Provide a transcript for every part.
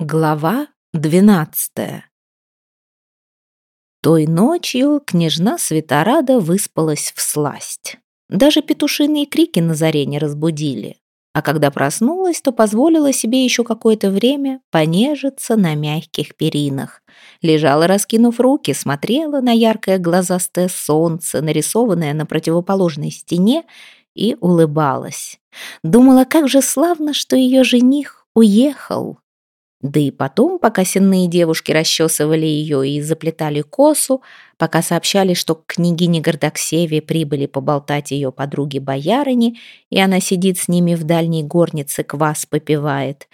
Глава двенадцатая Той ночью княжна Светорада выспалась в сласть. Даже петушиные крики на заре не разбудили. А когда проснулась, то позволила себе еще какое-то время понежиться на мягких перинах. Лежала, раскинув руки, смотрела на яркое глазастое солнце, нарисованное на противоположной стене, и улыбалась. Думала, как же славно, что ее жених уехал. Да и потом, пока сенные девушки расчесывали ее и заплетали косу, пока сообщали, что к княгине Гордоксеве прибыли поболтать ее подруги-боярыни, и она сидит с ними в дальней горнице, квас попивает,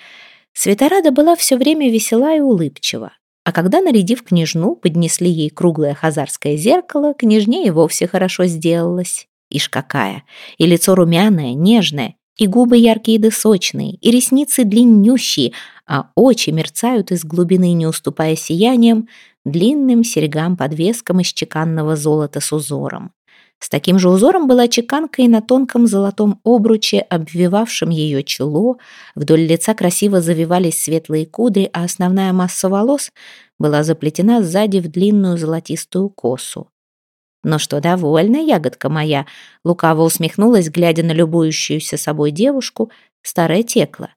Светорада была все время весела и улыбчива. А когда, нарядив княжну, поднесли ей круглое хазарское зеркало, княжне и вовсе хорошо сделалось. Ишь какая! И лицо румяное, нежное, и губы яркие да сочные, и ресницы длиннющие, а очи мерцают из глубины, не уступая сиянием, длинным серьгам-подвескам из чеканного золота с узором. С таким же узором была чеканка и на тонком золотом обруче, обвивавшем ее чело, вдоль лица красиво завивались светлые кудри, а основная масса волос была заплетена сзади в длинную золотистую косу. «Ну что, довольна, ягодка моя?» Лукаво усмехнулась, глядя на любующуюся собой девушку, старая текла.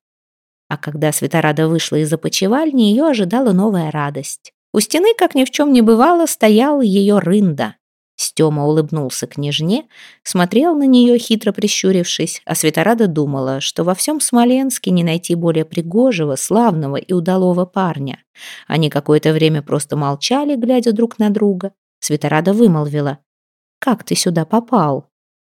А когда Светорада вышла из опочивальни, ее ожидала новая радость. У стены, как ни в чем не бывало, стоял ее рында. Стема улыбнулся княжне, смотрел на нее, хитро прищурившись, а Светорада думала, что во всем Смоленске не найти более пригожего, славного и удалого парня. Они какое-то время просто молчали, глядя друг на друга. Светорада вымолвила. «Как ты сюда попал?»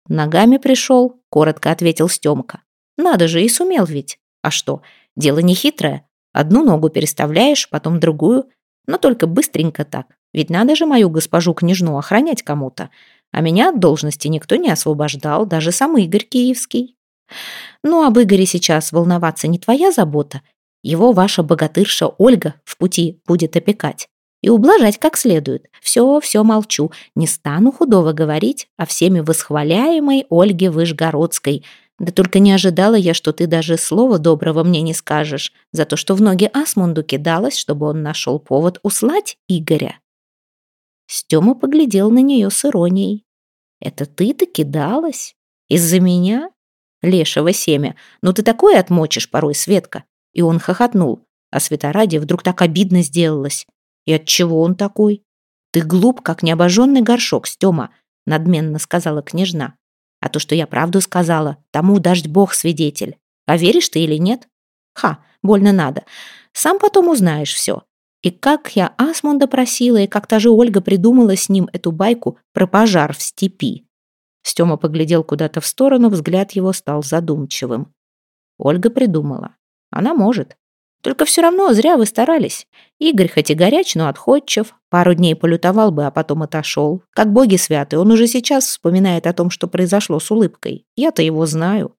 «Ногами пришел», — коротко ответил Стемка. «Надо же, и сумел ведь. А что, дело не хитрое. Одну ногу переставляешь, потом другую, но только быстренько так. Ведь надо же мою госпожу-княжну охранять кому-то. А меня от должности никто не освобождал, даже сам Игорь Киевский. Ну, об Игоре сейчас волноваться не твоя забота. Его ваша богатырша Ольга в пути будет опекать и ублажать как следует. Все, все молчу, не стану худого говорить о всеми восхваляемой Ольге Вышгородской. Да только не ожидала я, что ты даже слова доброго мне не скажешь за то, что в ноги Асмунду кидалась, чтобы он нашел повод услать Игоря. Стема поглядел на нее с иронией. «Это ты-то кидалась? Из-за меня? Лешего семя, ну ты такое отмочишь порой, Светка!» И он хохотнул, а Светораде вдруг так обидно сделалось. «И от чего он такой?» «Ты глуп, как необожженный горшок, Стёма», — надменно сказала княжна. «А то, что я правду сказала, тому дождь бог свидетель. А веришь ты или нет? Ха, больно надо. Сам потом узнаешь все. И как я Асмунда просила, и как та же Ольга придумала с ним эту байку про пожар в степи». Стёма поглядел куда-то в сторону, взгляд его стал задумчивым. Ольга придумала. Она может. Только все равно зря вы старались. Игорь хоть и горяч, но отходчив. Пару дней полютовал бы, а потом отошел. Как боги святы, он уже сейчас вспоминает о том, что произошло с улыбкой. Я-то его знаю.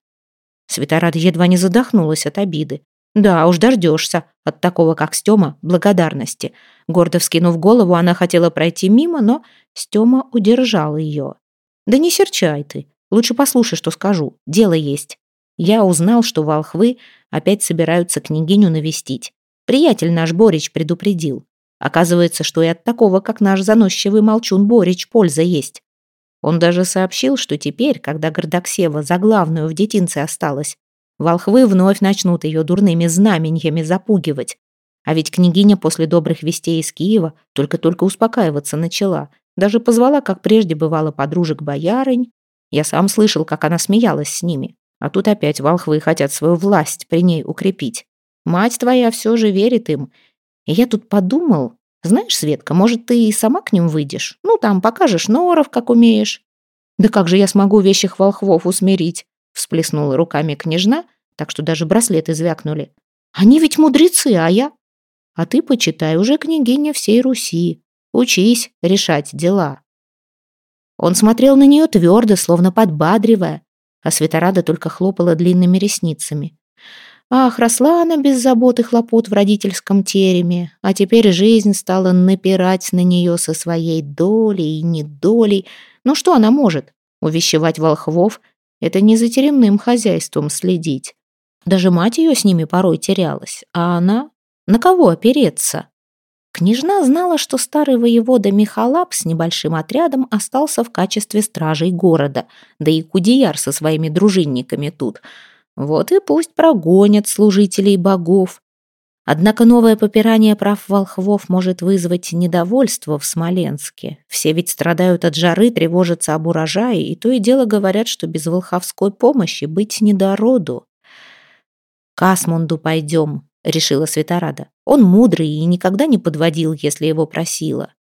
Светорада едва не задохнулась от обиды. Да, уж дождешься от такого, как Стема, благодарности. Гордо вскинув голову, она хотела пройти мимо, но Стема удержал ее. Да не серчай ты. Лучше послушай, что скажу. Дело есть. Я узнал, что волхвы опять собираются княгиню навестить. Приятель наш Борич предупредил. Оказывается, что и от такого, как наш заносчивый молчун Борич, польза есть. Он даже сообщил, что теперь, когда Гордоксева за главную в детинце осталась, волхвы вновь начнут ее дурными знаменьями запугивать. А ведь княгиня после добрых вестей из Киева только-только успокаиваться начала. Даже позвала, как прежде бывало, подружек-боярынь. Я сам слышал, как она смеялась с ними. А тут опять волхвы хотят свою власть при ней укрепить. Мать твоя все же верит им. И я тут подумал, знаешь, Светка, может, ты и сама к ним выйдешь? Ну, там покажешь норов, как умеешь. Да как же я смогу вещих волхвов усмирить? Всплеснула руками княжна, так что даже браслеты звякнули. Они ведь мудрецы, а я... А ты, почитай, уже княгиня всей Руси. Учись решать дела. Он смотрел на нее твердо, словно подбадривая, а Светорада только хлопала длинными ресницами. Ах, росла она без забот и хлопот в родительском тереме, а теперь жизнь стала напирать на нее со своей долей и недолей. Ну что она может? Увещевать волхвов — это не за теремным хозяйством следить. Даже мать ее с ними порой терялась, а она... На кого опереться? Княжна знала, что старый воевода Михалап с небольшим отрядом остался в качестве стражей города, да и Кудияр со своими дружинниками тут. Вот и пусть прогонят служителей богов. Однако новое попирание прав волхвов может вызвать недовольство в Смоленске. Все ведь страдают от жары, тревожатся об урожае, и то и дело говорят, что без волховской помощи быть не до роду. «К Асмунду пойдем», — решила Светорада. «Он мудрый и никогда не подводил, если его просила».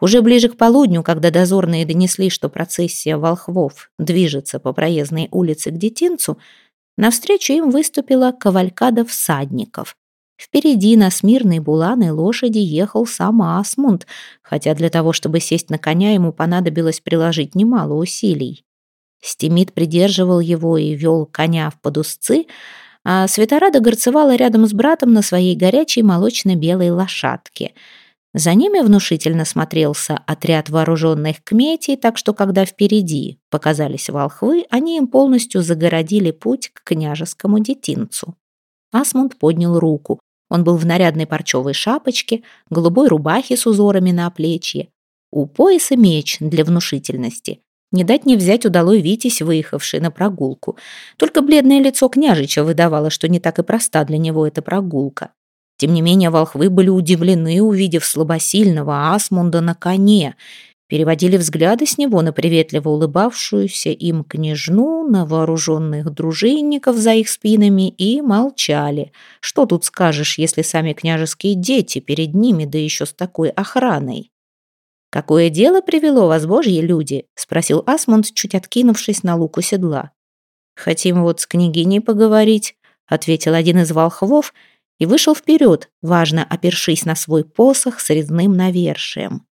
Уже ближе к полудню, когда дозорные донесли, что процессия волхвов движется по проездной улице к детинцу, навстречу им выступила кавалькада всадников. Впереди на смирной буланой лошади ехал сам Асмунд, хотя для того, чтобы сесть на коня, ему понадобилось приложить немало усилий. Стимит придерживал его и вел коня в подусцы, а Светорада горцевала рядом с братом на своей горячей молочно-белой лошадке. За ними внушительно смотрелся отряд вооруженных кметей, так что когда впереди показались волхвы, они им полностью загородили путь к княжескому детинцу. Асмунд поднял руку. Он был в нарядной парчевой шапочке, голубой рубахе с узорами на плечье. У пояса меч для внушительности. Не дать не взять удалой Витязь, выехавший на прогулку. Только бледное лицо княжича выдавало, что не так и проста для него эта прогулка. Тем не менее, волхвы были удивлены, увидев слабосильного Асмунда на коне — переводили взгляды с него на приветливо улыбавшуюся им княжну, на вооруженных дружинников за их спинами и молчали. Что тут скажешь, если сами княжеские дети перед ними, да еще с такой охраной? «Какое дело привело вас, божьи люди?» — спросил Асмунд, чуть откинувшись на луку седла. «Хотим вот с княгиней поговорить», — ответил один из волхвов и вышел вперед, важно опершись на свой посох с резным навершием.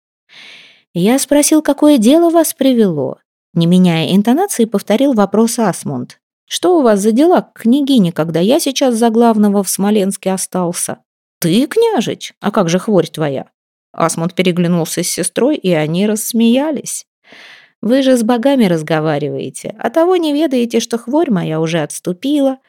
Я спросил, какое дело вас привело. Не меняя интонации, повторил вопрос Асмунд. «Что у вас за дела к княгине, когда я сейчас за главного в Смоленске остался?» «Ты, княжич? А как же хворь твоя?» Асмунд переглянулся с сестрой, и они рассмеялись. «Вы же с богами разговариваете, а того не ведаете, что хворь моя уже отступила.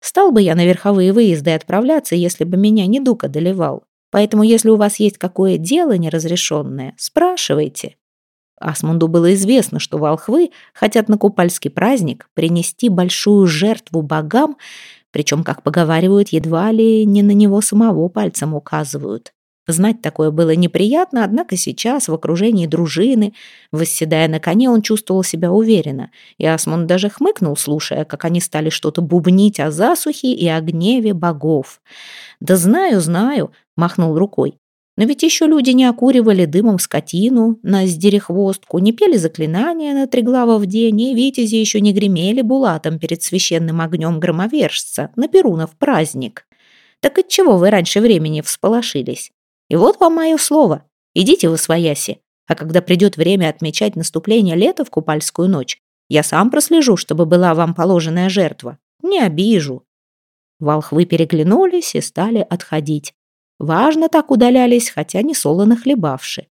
Стал бы я на верховые выезды отправляться, если бы меня недуг одолевал. Поэтому, если у вас есть какое дело неразрешенное, спрашивайте». Асмунду было известно, что волхвы хотят на купальский праздник принести большую жертву богам, причем, как поговаривают, едва ли не на него самого пальцем указывают. Знать такое было неприятно, однако сейчас, в окружении дружины, восседая на коне, он чувствовал себя уверенно, и Асмунд даже хмыкнул, слушая, как они стали что-то бубнить о засухе и о гневе богов. «Да знаю, знаю», — махнул рукой. «Но ведь еще люди не окуривали дымом скотину на сдерехвостку, не пели заклинания на триглава в день, и витязи еще не гремели булатом перед священным огнем громовержца на Перунов праздник. Так отчего вы раньше времени всполошились?» И вот вам мое слово. Идите в Освояси. А когда придет время отмечать наступление лета в Купальскую ночь, я сам прослежу, чтобы была вам положенная жертва. Не обижу». Волхвы переглянулись и стали отходить. Важно так удалялись, хотя не солоно хлебавши.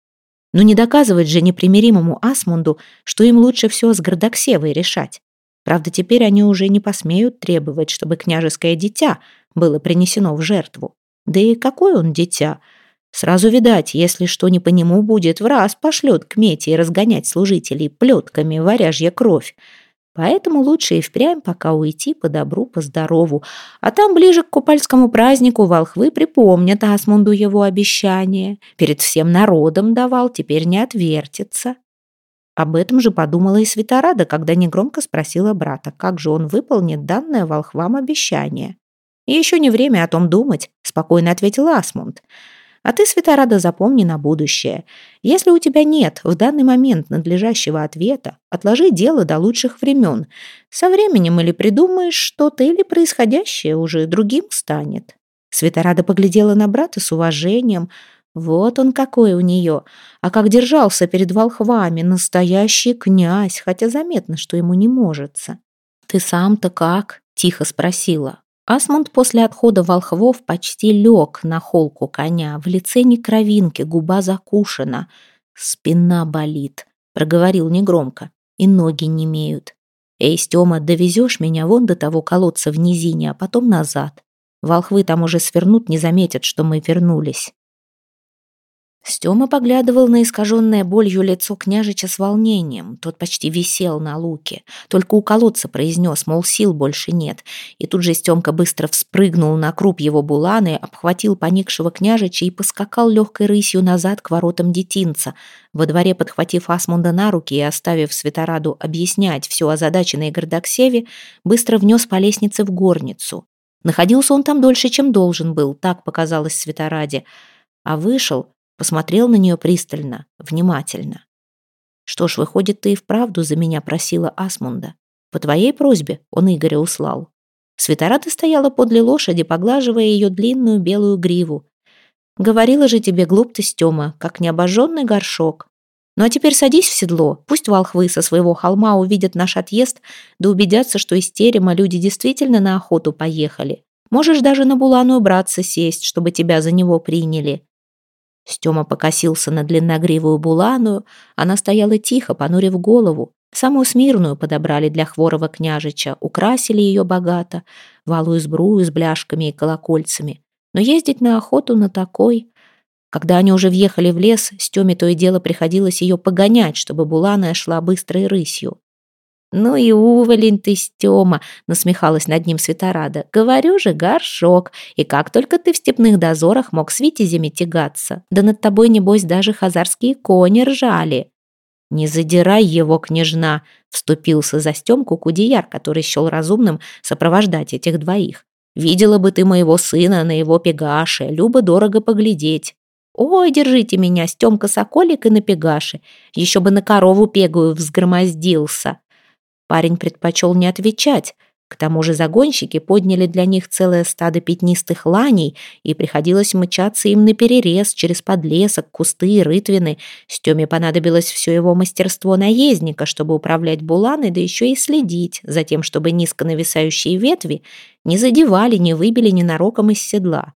Но не доказывать же непримиримому Асмунду, что им лучше все с Гордоксевой решать. Правда, теперь они уже не посмеют требовать, чтобы княжеское дитя было принесено в жертву. Да и какое он дитя? Сразу видать, если что не по нему будет, в раз пошлет к мете и разгонять служителей плетками варяжья кровь. Поэтому лучше и впрямь пока уйти по добру, по здорову. А там ближе к купальскому празднику волхвы припомнят Асмунду его обещание. Перед всем народом давал, теперь не отвертится. Об этом же подумала и Светорада, когда негромко спросила брата, как же он выполнит данное волхвам обещание. «И еще не время о том думать», — спокойно ответил Асмунд. А ты, Светорада, запомни на будущее. Если у тебя нет в данный момент надлежащего ответа, отложи дело до лучших времен. Со временем или придумаешь что-то, или происходящее уже другим станет». Светорада поглядела на брата с уважением. Вот он какой у нее. А как держался перед волхвами, настоящий князь, хотя заметно, что ему не можется. «Ты сам-то как?» — тихо спросила. Асмунд после отхода волхвов почти лег на холку коня, в лице не кровинки, губа закушена. «Спина болит», — проговорил негромко, — «и ноги не имеют. Эй, Стёма, довезешь меня вон до того колодца в низине, а потом назад. Волхвы там уже свернут, не заметят, что мы вернулись. Стёма поглядывал на искаженное болью лицо княжича с волнением. Тот почти висел на луке. Только у колодца произнес, мол, сил больше нет. И тут же Стёмка быстро вспрыгнул на круп его буланы, обхватил поникшего княжича и поскакал легкой рысью назад к воротам детинца. Во дворе, подхватив Асмунда на руки и оставив Светораду объяснять все озадаченной Гордоксеве, быстро внес по лестнице в горницу. Находился он там дольше, чем должен был, так показалось Светораде. А вышел Посмотрел на нее пристально, внимательно. «Что ж, выходит, ты и вправду за меня просила Асмунда. По твоей просьбе он Игоря услал». Светората стояла подле лошади, поглаживая ее длинную белую гриву. «Говорила же тебе, глуп ты, Стема, как необожженный горшок. Ну а теперь садись в седло, пусть волхвы со своего холма увидят наш отъезд, да убедятся, что из терема люди действительно на охоту поехали. Можешь даже на буланую браться сесть, чтобы тебя за него приняли. Стёма покосился на длинногривую буланую. Она стояла тихо, понурив голову. Самую смирную подобрали для хворого княжича, украсили ее богато, валую сбрую с бляшками и колокольцами. Но ездить на охоту на такой... Когда они уже въехали в лес, Стёме то и дело приходилось ее погонять, чтобы буланая шла быстрой рысью. «Ну и уволень ты, Стёма!» — насмехалась над ним Светорада. «Говорю же, горшок! И как только ты в степных дозорах мог с витязями тягаться? Да над тобой, небось, даже хазарские кони ржали!» «Не задирай его, княжна!» — вступился за Стёмку Кудеяр, который счел разумным сопровождать этих двоих. «Видела бы ты моего сына на его пегаше, любо дорого поглядеть!» «Ой, держите меня, Стёмка Соколик и на пегаше! Еще бы на корову пегую взгромоздился!» Парень предпочел не отвечать. К тому же загонщики подняли для них целое стадо пятнистых ланей, и приходилось мчаться им наперерез через подлесок, кусты и рытвины. Стеме понадобилось все его мастерство наездника, чтобы управлять буланой, да еще и следить за тем, чтобы низко нависающие ветви не задевали, не выбили ненароком из седла.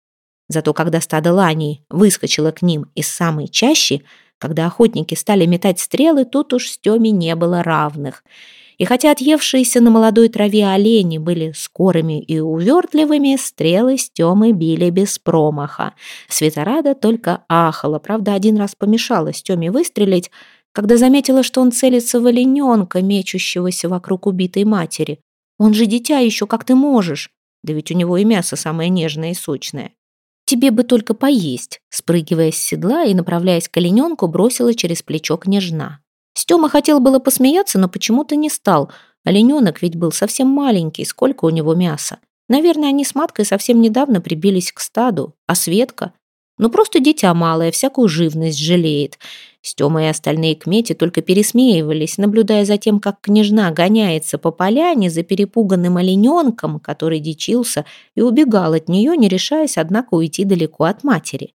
Зато когда стадо ланей выскочило к ним из самой чащи, когда охотники стали метать стрелы, тут уж Стеме не было равных — и хотя отъевшиеся на молодой траве олени были скорыми и увертливыми, стрелы Стемы били без промаха. Светорада только ахала, правда, один раз помешала Стеме выстрелить, когда заметила, что он целится в олененка, мечущегося вокруг убитой матери. «Он же дитя еще, как ты можешь?» Да ведь у него и мясо самое нежное и сочное. «Тебе бы только поесть», спрыгивая с седла и направляясь к олененку, бросила через плечо княжна. Стёма хотел было посмеяться, но почему-то не стал. Оленёнок ведь был совсем маленький, сколько у него мяса. Наверное, они с маткой совсем недавно прибились к стаду. А Светка? Ну, просто дитя малое, всякую живность жалеет. Стёма и остальные кмети только пересмеивались, наблюдая за тем, как княжна гоняется по поляне за перепуганным оленёнком, который дичился и убегал от неё, не решаясь, однако, уйти далеко от матери.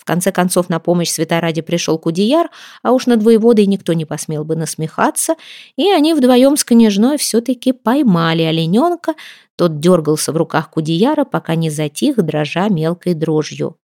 В конце концов на помощь Светораде пришел Кудияр, а уж над воеводой никто не посмел бы насмехаться, и они вдвоем с княжной все-таки поймали олененка, тот дергался в руках Кудияра, пока не затих, дрожа мелкой дрожью.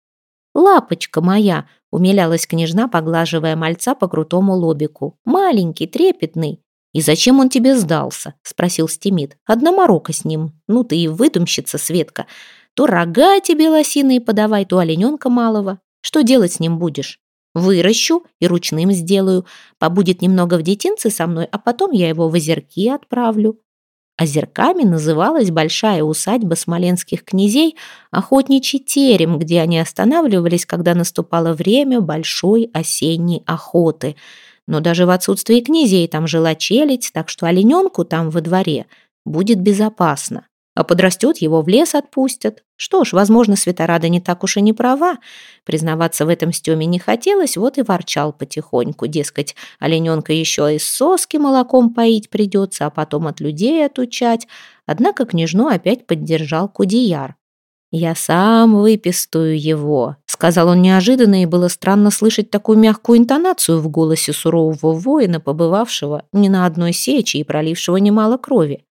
«Лапочка моя!» — умилялась княжна, поглаживая мальца по крутому лобику. «Маленький, трепетный!» «И зачем он тебе сдался?» — спросил Стимит. «Одна морока с ним. Ну ты и выдумщица, Светка. То рога тебе лосиные подавай, то олененка малого. Что делать с ним будешь? Выращу и ручным сделаю. Побудет немного в детинце со мной, а потом я его в озерки отправлю. Озерками называлась большая усадьба смоленских князей, охотничий терем, где они останавливались, когда наступало время большой осенней охоты. Но даже в отсутствии князей там жила челядь, так что олененку там во дворе будет безопасно. А подрастет, его в лес отпустят. Что ж, возможно, Светорада не так уж и не права. Признаваться в этом Стеме не хотелось, вот и ворчал потихоньку. Дескать, олененка еще из соски молоком поить придется, а потом от людей отучать. Однако княжну опять поддержал Кудияр. «Я сам выпистую его», — сказал он неожиданно, и было странно слышать такую мягкую интонацию в голосе сурового воина, побывавшего не на одной сече и пролившего немало крови.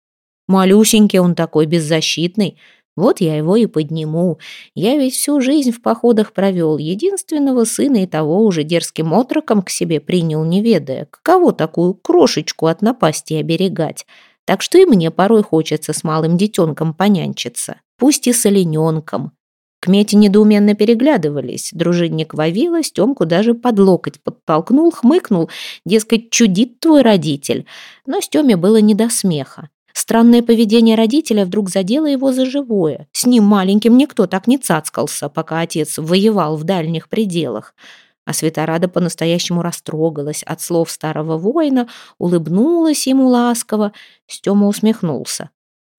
Малюсенький он такой, беззащитный. Вот я его и подниму. Я ведь всю жизнь в походах провел. Единственного сына и того уже дерзким отроком к себе принял, не ведая, каково такую крошечку от напасти оберегать. Так что и мне порой хочется с малым детенком понянчиться. пусть и с олененком. К Мете недоуменно переглядывались. Дружинник Вавила Стемку даже под локоть подтолкнул, хмыкнул, дескать, чудит твой родитель. Но Стеме было не до смеха. Странное поведение родителя вдруг задело его за живое. С ним маленьким никто так не цацкался, пока отец воевал в дальних пределах. А Светорада по-настоящему растрогалась от слов старого воина, улыбнулась ему ласково. Стема усмехнулся.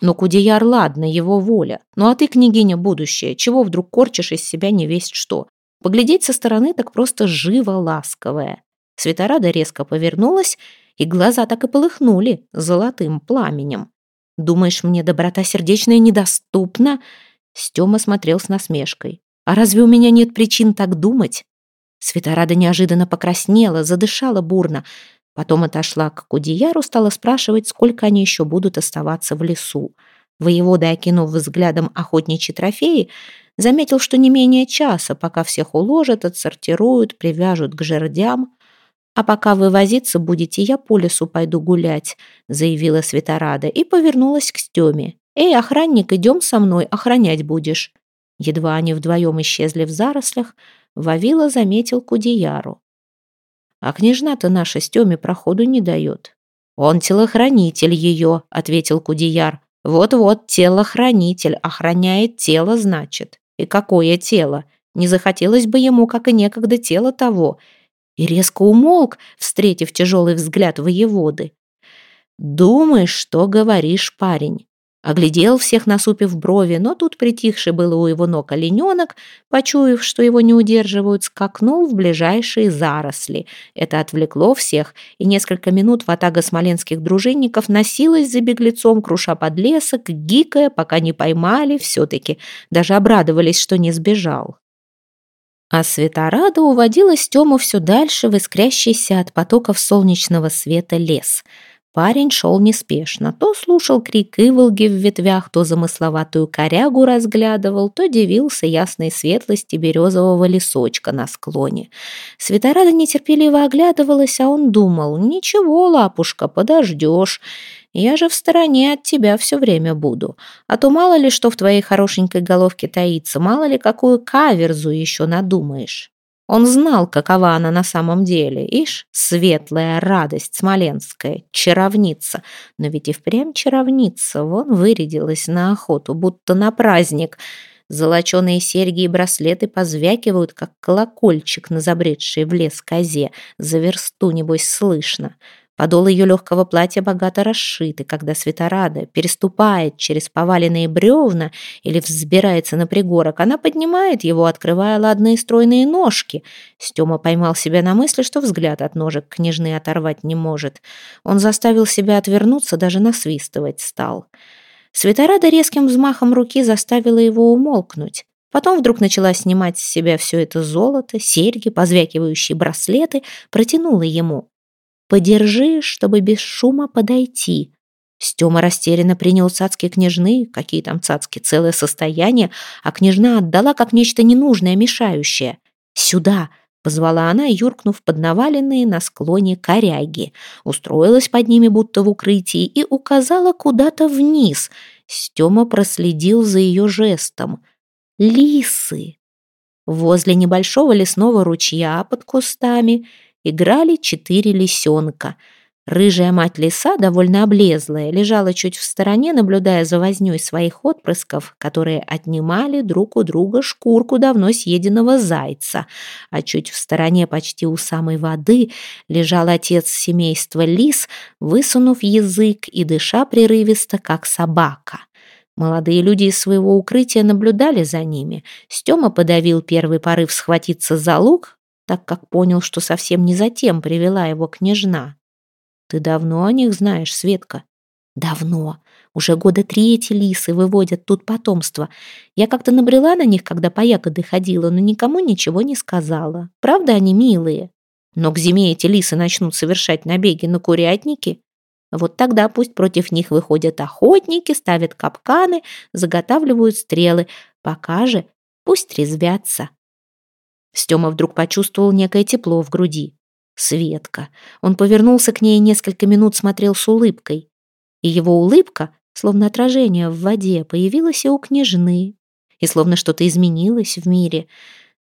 Но Кудеяр, ладно, его воля. Ну а ты, княгиня будущая, чего вдруг корчишь из себя не весть что? Поглядеть со стороны так просто живо ласковая. Светорада резко повернулась, и глаза так и полыхнули золотым пламенем. «Думаешь, мне доброта сердечная недоступна?» Стёма смотрел с насмешкой. «А разве у меня нет причин так думать?» Светорада неожиданно покраснела, задышала бурно. Потом отошла к Кудеяру, стала спрашивать, сколько они еще будут оставаться в лесу. Воевода, окинув взглядом охотничьи трофеи, заметил, что не менее часа, пока всех уложат, отсортируют, привяжут к жердям. «А пока вы возиться будете, я по лесу пойду гулять», заявила Светорада и повернулась к Стеме. «Эй, охранник, идем со мной, охранять будешь». Едва они вдвоем исчезли в зарослях, Вавила заметил Кудеяру. А княжна-то наша Стеме проходу не дает. Он телохранитель ее, ответил Кудияр. Вот-вот, телохранитель, охраняет тело, значит. И какое тело? Не захотелось бы ему, как и некогда, тело того. И резко умолк, встретив тяжелый взгляд воеводы. «Думаешь, что говоришь, парень?» Оглядел всех, насупив брови, но тут притихший было у его ног олененок, почуяв, что его не удерживают, скакнул в ближайшие заросли. Это отвлекло всех, и несколько минут ватага смоленских дружинников носилась за беглецом, круша подлесок, гикая, пока не поймали все-таки. Даже обрадовались, что не сбежал. А Светорада уводила Стему все дальше в искрящийся от потоков солнечного света лес — Парень шел неспешно, то слушал крик иволги в ветвях, то замысловатую корягу разглядывал, то дивился ясной светлости березового лесочка на склоне. Светорада нетерпеливо оглядывалась, а он думал, «Ничего, лапушка, подождешь. Я же в стороне от тебя все время буду. А то мало ли что в твоей хорошенькой головке таится, мало ли какую каверзу еще надумаешь». Он знал, какова она на самом деле. Ишь, светлая радость смоленская, чаровница. Но ведь и впрямь чаровница. Вон вырядилась на охоту, будто на праздник. Золоченые серьги и браслеты позвякивают, как колокольчик на забредшей в лес козе. За версту, небось, слышно. Подол ее легкого платья богато расшит, и когда Светорада переступает через поваленные бревна или взбирается на пригорок, она поднимает его, открывая ладные стройные ножки. Стема поймал себя на мысли, что взгляд от ножек княжны оторвать не может. Он заставил себя отвернуться, даже насвистывать стал. Светорада резким взмахом руки заставила его умолкнуть. Потом вдруг начала снимать с себя все это золото, серьги, позвякивающие браслеты, протянула ему. Подержи, чтобы без шума подойти». Стёма растерянно принял цацки княжны, какие там цацки, целое состояние, а княжна отдала как нечто ненужное, мешающее. «Сюда!» — позвала она, юркнув под наваленные на склоне коряги. Устроилась под ними, будто в укрытии, и указала куда-то вниз. Стёма проследил за ее жестом. «Лисы!» Возле небольшого лесного ручья под кустами играли четыре лисенка. Рыжая мать лиса, довольно облезлая, лежала чуть в стороне, наблюдая за вознёй своих отпрысков, которые отнимали друг у друга шкурку давно съеденного зайца. А чуть в стороне, почти у самой воды, лежал отец семейства лис, высунув язык и дыша прерывисто, как собака. Молодые люди из своего укрытия наблюдали за ними. Стёма подавил первый порыв схватиться за лук, так как понял, что совсем не затем привела его княжна. «Ты давно о них знаешь, Светка?» «Давно. Уже года три эти лисы выводят тут потомство. Я как-то набрела на них, когда по ягоды ходила, но никому ничего не сказала. Правда, они милые. Но к зиме эти лисы начнут совершать набеги на курятники. Вот тогда пусть против них выходят охотники, ставят капканы, заготавливают стрелы. Пока же пусть резвятся». Стёма вдруг почувствовал некое тепло в груди. Светка. Он повернулся к ней и несколько минут смотрел с улыбкой. И его улыбка словно отражение в воде, появилось и у княжны. И словно что-то изменилось в мире.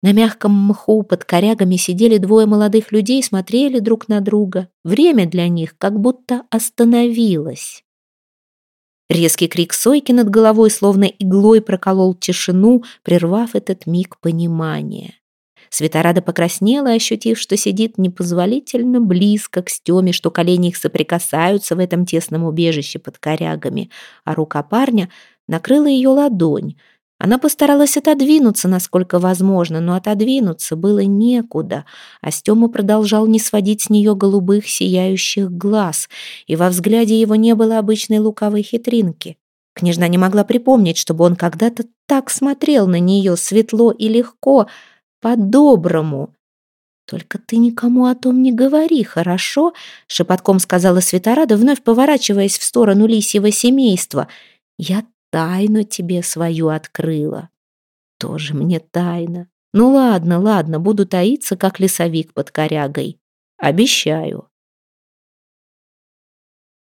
На мягком мху под корягами сидели двое молодых людей, смотрели друг на друга. Время для них как будто остановилось. Резкий крик Сойки над головой словно иглой проколол тишину, прервав этот миг понимания. Светорада покраснела, ощутив, что сидит непозволительно близко к Стеме, что колени их соприкасаются в этом тесном убежище под корягами, а рука парня накрыла ее ладонь. Она постаралась отодвинуться, насколько возможно, но отодвинуться было некуда, а Стёма продолжал не сводить с нее голубых сияющих глаз, и во взгляде его не было обычной лукавой хитринки. Княжна не могла припомнить, чтобы он когда-то так смотрел на нее светло и легко, по-доброму. «Только ты никому о том не говори, хорошо?» — шепотком сказала Светорада, вновь поворачиваясь в сторону лисьего семейства. «Я тайну тебе свою открыла. Тоже мне тайна. Ну ладно, ладно, буду таиться, как лесовик под корягой. Обещаю.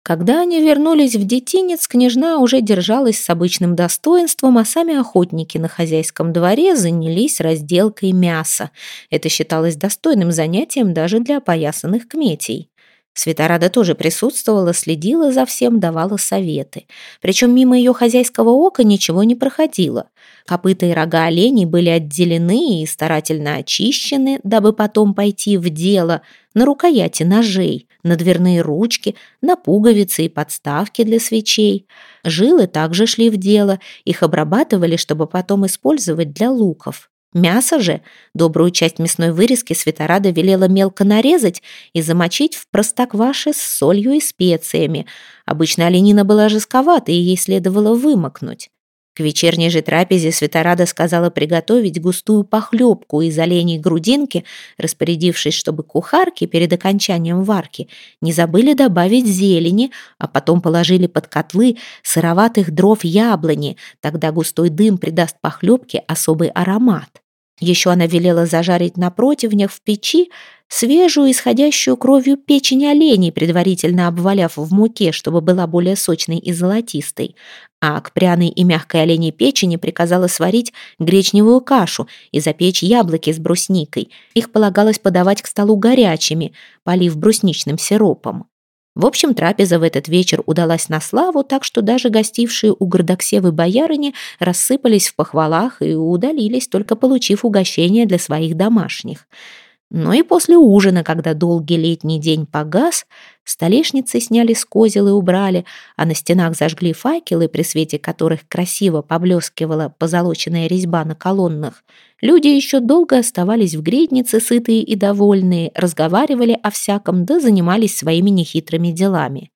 Когда они вернулись в детинец, княжна уже держалась с обычным достоинством, а сами охотники на хозяйском дворе занялись разделкой мяса. Это считалось достойным занятием даже для опоясанных кметей. Светорада тоже присутствовала, следила за всем, давала советы. Причем мимо ее хозяйского ока ничего не проходило. Копыта и рога оленей были отделены и старательно очищены, дабы потом пойти в дело на рукояти ножей, на дверные ручки, на пуговицы и подставки для свечей. Жилы также шли в дело, их обрабатывали, чтобы потом использовать для луков. Мясо же, добрую часть мясной вырезки Светорада велела мелко нарезать и замочить в простокваше с солью и специями. Обычно оленина была жестковата, и ей следовало вымокнуть. К вечерней же трапезе Светорада сказала приготовить густую похлебку из оленей грудинки, распорядившись, чтобы кухарки перед окончанием варки не забыли добавить зелени, а потом положили под котлы сыроватых дров яблони, тогда густой дым придаст похлебке особый аромат. Еще она велела зажарить на противнях в печи свежую, исходящую кровью печень оленей, предварительно обваляв в муке, чтобы была более сочной и золотистой. А к пряной и мягкой оленей печени приказала сварить гречневую кашу и запечь яблоки с брусникой. Их полагалось подавать к столу горячими, полив брусничным сиропом. В общем, трапеза в этот вечер удалась на славу, так что даже гостившие у Гордоксевы боярыни рассыпались в похвалах и удалились, только получив угощение для своих домашних. Но и после ужина, когда долгий летний день погас, столешницы сняли с козел и убрали, а на стенах зажгли факелы, при свете которых красиво поблескивала позолоченная резьба на колоннах. Люди еще долго оставались в гриднице, сытые и довольные, разговаривали о всяком, да занимались своими нехитрыми делами.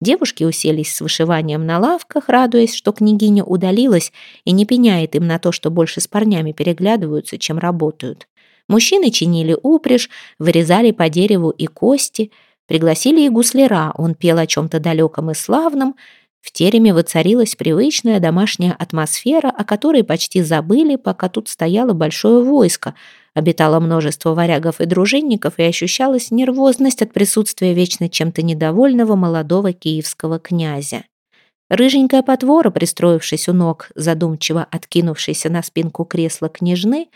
Девушки уселись с вышиванием на лавках, радуясь, что княгиня удалилась и не пеняет им на то, что больше с парнями переглядываются, чем работают. Мужчины чинили упряжь, вырезали по дереву и кости, пригласили и гусляра, он пел о чем-то далеком и славном. В тереме воцарилась привычная домашняя атмосфера, о которой почти забыли, пока тут стояло большое войско, обитало множество варягов и дружинников, и ощущалась нервозность от присутствия вечно чем-то недовольного молодого киевского князя. Рыженькая потвора, пристроившись у ног, задумчиво откинувшейся на спинку кресла княжны,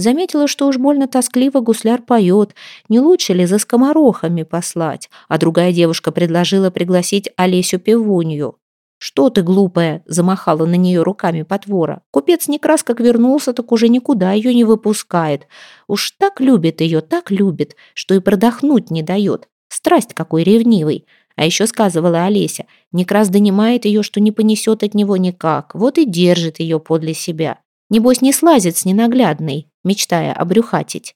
Заметила, что уж больно тоскливо гусляр поет, не лучше ли за скоморохами послать, а другая девушка предложила пригласить Олесю Певунью. «Что ты, глупая?» — замахала на нее руками потвора. «Купец Некрас как вернулся, так уже никуда ее не выпускает. Уж так любит ее, так любит, что и продохнуть не дает. Страсть какой ревнивый!» А еще сказывала Олеся, Некрас донимает ее, что не понесет от него никак, вот и держит ее подле себя. Небось, не слазит с ненаглядной, мечтая обрюхатить.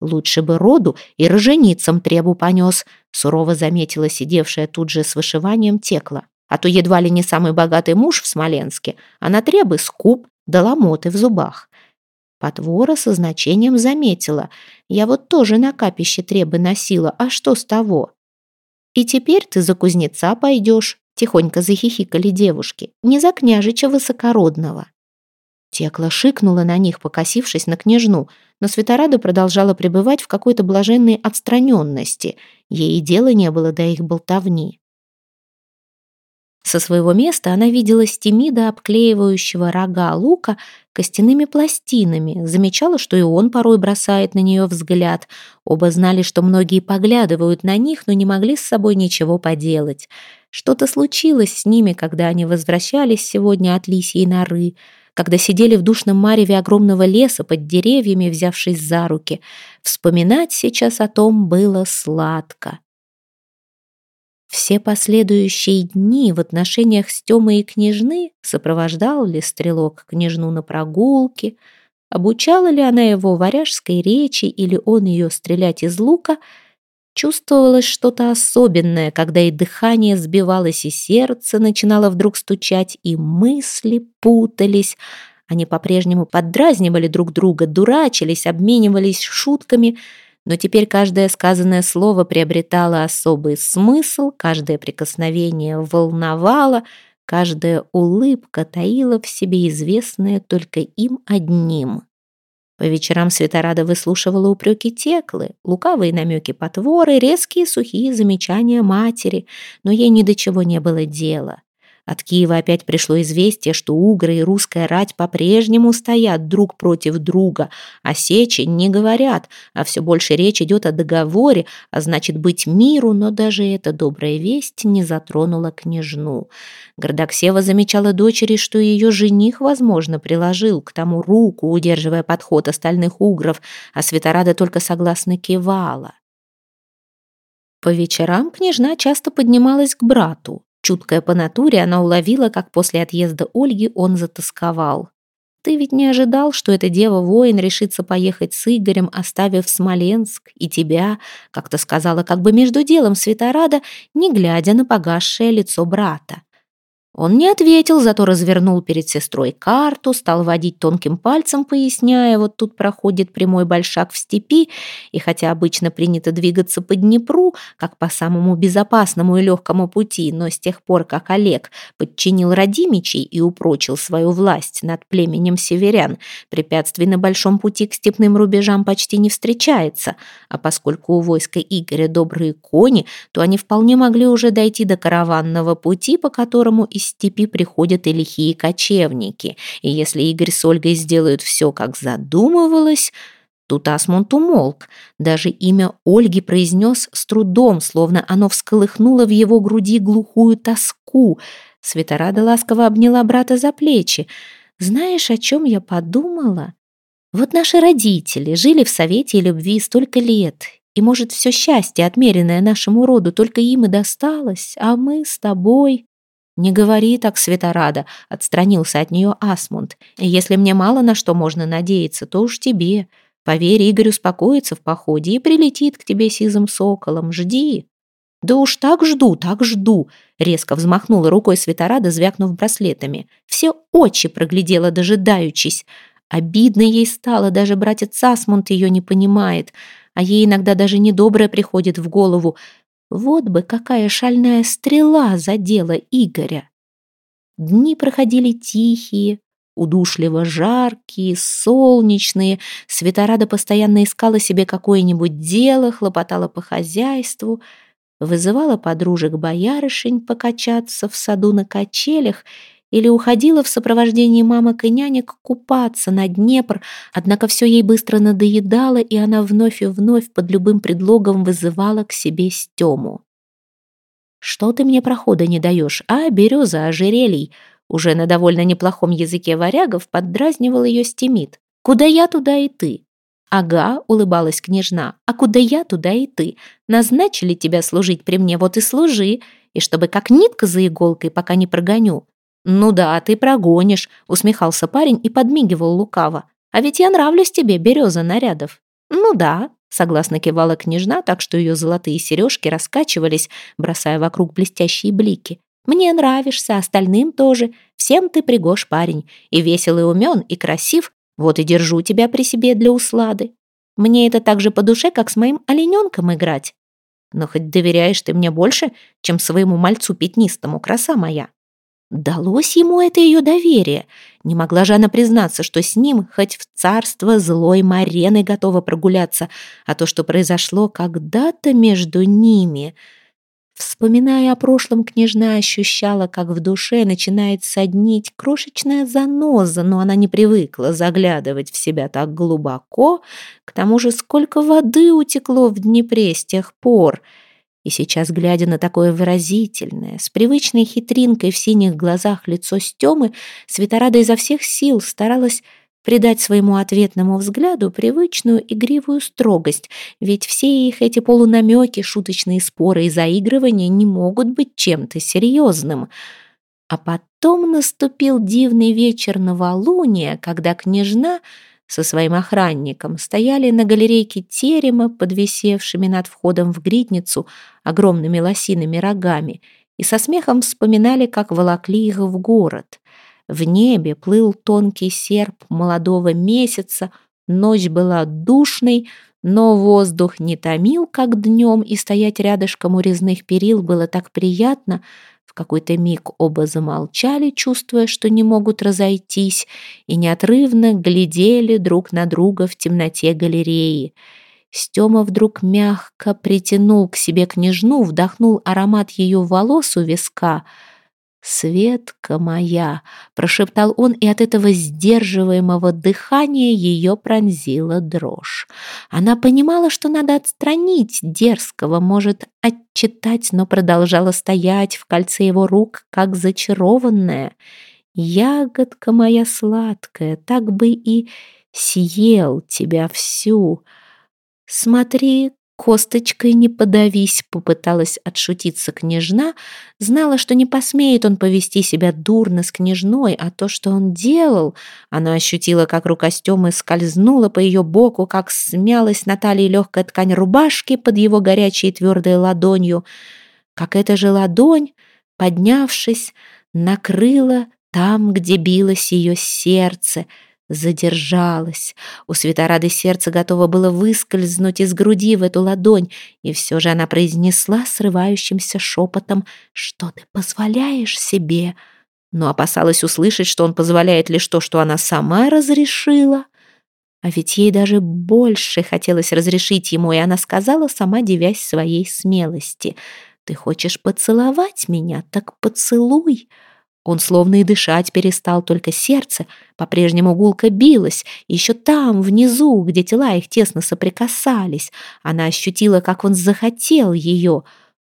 Лучше бы роду и роженицам требу понес, сурово заметила сидевшая тут же с вышиванием текла. А то едва ли не самый богатый муж в Смоленске, а на требы скуп да ломоты в зубах. Потвора со значением заметила. Я вот тоже на капище требы носила, а что с того? И теперь ты за кузнеца пойдешь, тихонько захихикали девушки, не за княжича высокородного. Текла шикнула на них, покосившись на княжну, но Светорада продолжала пребывать в какой-то блаженной отстраненности. Ей и дела не было до их болтовни. Со своего места она видела Стемида, обклеивающего рога лука костяными пластинами, замечала, что и он порой бросает на нее взгляд. Оба знали, что многие поглядывают на них, но не могли с собой ничего поделать. Что-то случилось с ними, когда они возвращались сегодня от лисьей норы, когда сидели в душном мареве огромного леса под деревьями, взявшись за руки. Вспоминать сейчас о том было сладко. Все последующие дни в отношениях с Тёмой и княжны сопровождал ли стрелок княжну на прогулке, обучала ли она его варяжской речи или он ее стрелять из лука, чувствовалось что-то особенное, когда и дыхание сбивалось, и сердце начинало вдруг стучать, и мысли путались. Они по-прежнему поддразнивали друг друга, дурачились, обменивались шутками — но теперь каждое сказанное слово приобретало особый смысл, каждое прикосновение волновало, каждая улыбка таила в себе известное только им одним. По вечерам Светорада выслушивала упреки Теклы, лукавые намеки потворы, резкие сухие замечания матери, но ей ни до чего не было дела. От Киева опять пришло известие, что угры и русская рать по-прежнему стоят друг против друга, а сечи не говорят, а все больше речь идет о договоре, а значит быть миру, но даже эта добрая весть не затронула княжну. Гордоксева замечала дочери, что ее жених, возможно, приложил к тому руку, удерживая подход остальных угров, а Светорада только согласно кивала. По вечерам княжна часто поднималась к брату. Чуткая по натуре, она уловила, как после отъезда Ольги он затасковал. «Ты ведь не ожидал, что эта дева-воин решится поехать с Игорем, оставив Смоленск и тебя?» как-то сказала как бы между делом Светорада, не глядя на погасшее лицо брата. Он не ответил, зато развернул перед сестрой карту, стал водить тонким пальцем, поясняя, вот тут проходит прямой большак в степи, и хотя обычно принято двигаться по Днепру, как по самому безопасному и легкому пути, но с тех пор, как Олег подчинил Радимичей и упрочил свою власть над племенем северян, препятствий на большом пути к степным рубежам почти не встречается, а поскольку у войска Игоря добрые кони, то они вполне могли уже дойти до караванного пути, по которому и из степи приходят и лихие кочевники, и если Игорь с Ольгой сделают все, как задумывалось, Тут Асмунд умолк. Даже имя Ольги произнес с трудом, словно оно всколыхнуло в его груди глухую тоску. Светорада ласково обняла брата за плечи. «Знаешь, о чем я подумала? Вот наши родители жили в совете любви столько лет, и, может, все счастье, отмеренное нашему роду, только им и досталось, а мы с тобой...» «Не говори так, Светорада», — отстранился от нее Асмунд. «Если мне мало на что можно надеяться, то уж тебе. Поверь, Игорь успокоится в походе и прилетит к тебе сизым соколом. Жди». «Да уж так жду, так жду», — резко взмахнула рукой Светорада, звякнув браслетами. Все очи проглядела, дожидаючись. Обидно ей стало, даже братец Асмунд ее не понимает, а ей иногда даже недоброе приходит в голову — вот бы какая шальная стрела задела Игоря. Дни проходили тихие, удушливо жаркие, солнечные. Светорада постоянно искала себе какое-нибудь дело, хлопотала по хозяйству, вызывала подружек-боярышень покачаться в саду на качелях или уходила в сопровождении мамок и нянек купаться на Днепр, однако все ей быстро надоедало, и она вновь и вновь под любым предлогом вызывала к себе Стему. «Что ты мне прохода не даешь, а, береза ожерелий?» Уже на довольно неплохом языке варягов поддразнивал ее Стемит. «Куда я, туда и ты». «Ага», — улыбалась княжна, «а куда я, туда и ты. Назначили тебя служить при мне, вот и служи, и чтобы как нитка за иголкой, пока не прогоню. «Ну да, ты прогонишь», — усмехался парень и подмигивал лукаво. «А ведь я нравлюсь тебе, береза нарядов». «Ну да», — согласно кивала княжна, так что ее золотые сережки раскачивались, бросая вокруг блестящие блики. «Мне нравишься, остальным тоже. Всем ты пригож парень. И весел, и умен, и красив. Вот и держу тебя при себе для услады. Мне это так же по душе, как с моим олененком играть. Но хоть доверяешь ты мне больше, чем своему мальцу пятнистому, краса моя». Далось ему это ее доверие. Не могла же она признаться, что с ним хоть в царство злой Марены готова прогуляться, а то, что произошло когда-то между ними... Вспоминая о прошлом, княжна ощущала, как в душе начинает соднить крошечная заноза, но она не привыкла заглядывать в себя так глубоко. К тому же сколько воды утекло в Днепре с тех пор. И сейчас, глядя на такое выразительное, с привычной хитринкой в синих глазах лицо Стемы, Светорада изо всех сил старалась придать своему ответному взгляду привычную игривую строгость, ведь все их эти полунамеки, шуточные споры и заигрывания не могут быть чем-то серьезным. А потом наступил дивный вечер новолуния, когда княжна со своим охранником стояли на галерейке терема, подвисевшими над входом в гридницу огромными лосиными рогами, и со смехом вспоминали, как волокли их в город — в небе плыл тонкий серп молодого месяца, ночь была душной, но воздух не томил, как днем, и стоять рядышком у резных перил было так приятно. В какой-то миг оба замолчали, чувствуя, что не могут разойтись, и неотрывно глядели друг на друга в темноте галереи. Стёма вдруг мягко притянул к себе княжну, вдохнул аромат ее волос у виска — «Светка моя!» — прошептал он, и от этого сдерживаемого дыхания ее пронзила дрожь. Она понимала, что надо отстранить дерзкого, может, отчитать, но продолжала стоять в кольце его рук, как зачарованная. «Ягодка моя сладкая, так бы и съел тебя всю!» «Смотри, «Косточкой не подавись», — попыталась отшутиться княжна, знала, что не посмеет он повести себя дурно с княжной, а то, что он делал, она ощутила, как рука Стёмы скользнула по ее боку, как смялась на талии легкая ткань рубашки под его горячей и твердой ладонью, как эта же ладонь, поднявшись, накрыла там, где билось ее сердце — задержалась. У Светорады сердце готово было выскользнуть из груди в эту ладонь, и все же она произнесла срывающимся шепотом, что ты позволяешь себе, но опасалась услышать, что он позволяет лишь то, что она сама разрешила. А ведь ей даже больше хотелось разрешить ему, и она сказала, сама девясь своей смелости, «Ты хочешь поцеловать меня? Так поцелуй!» Он словно и дышать перестал, только сердце по-прежнему гулко билось. Еще там, внизу, где тела их тесно соприкасались, она ощутила, как он захотел ее.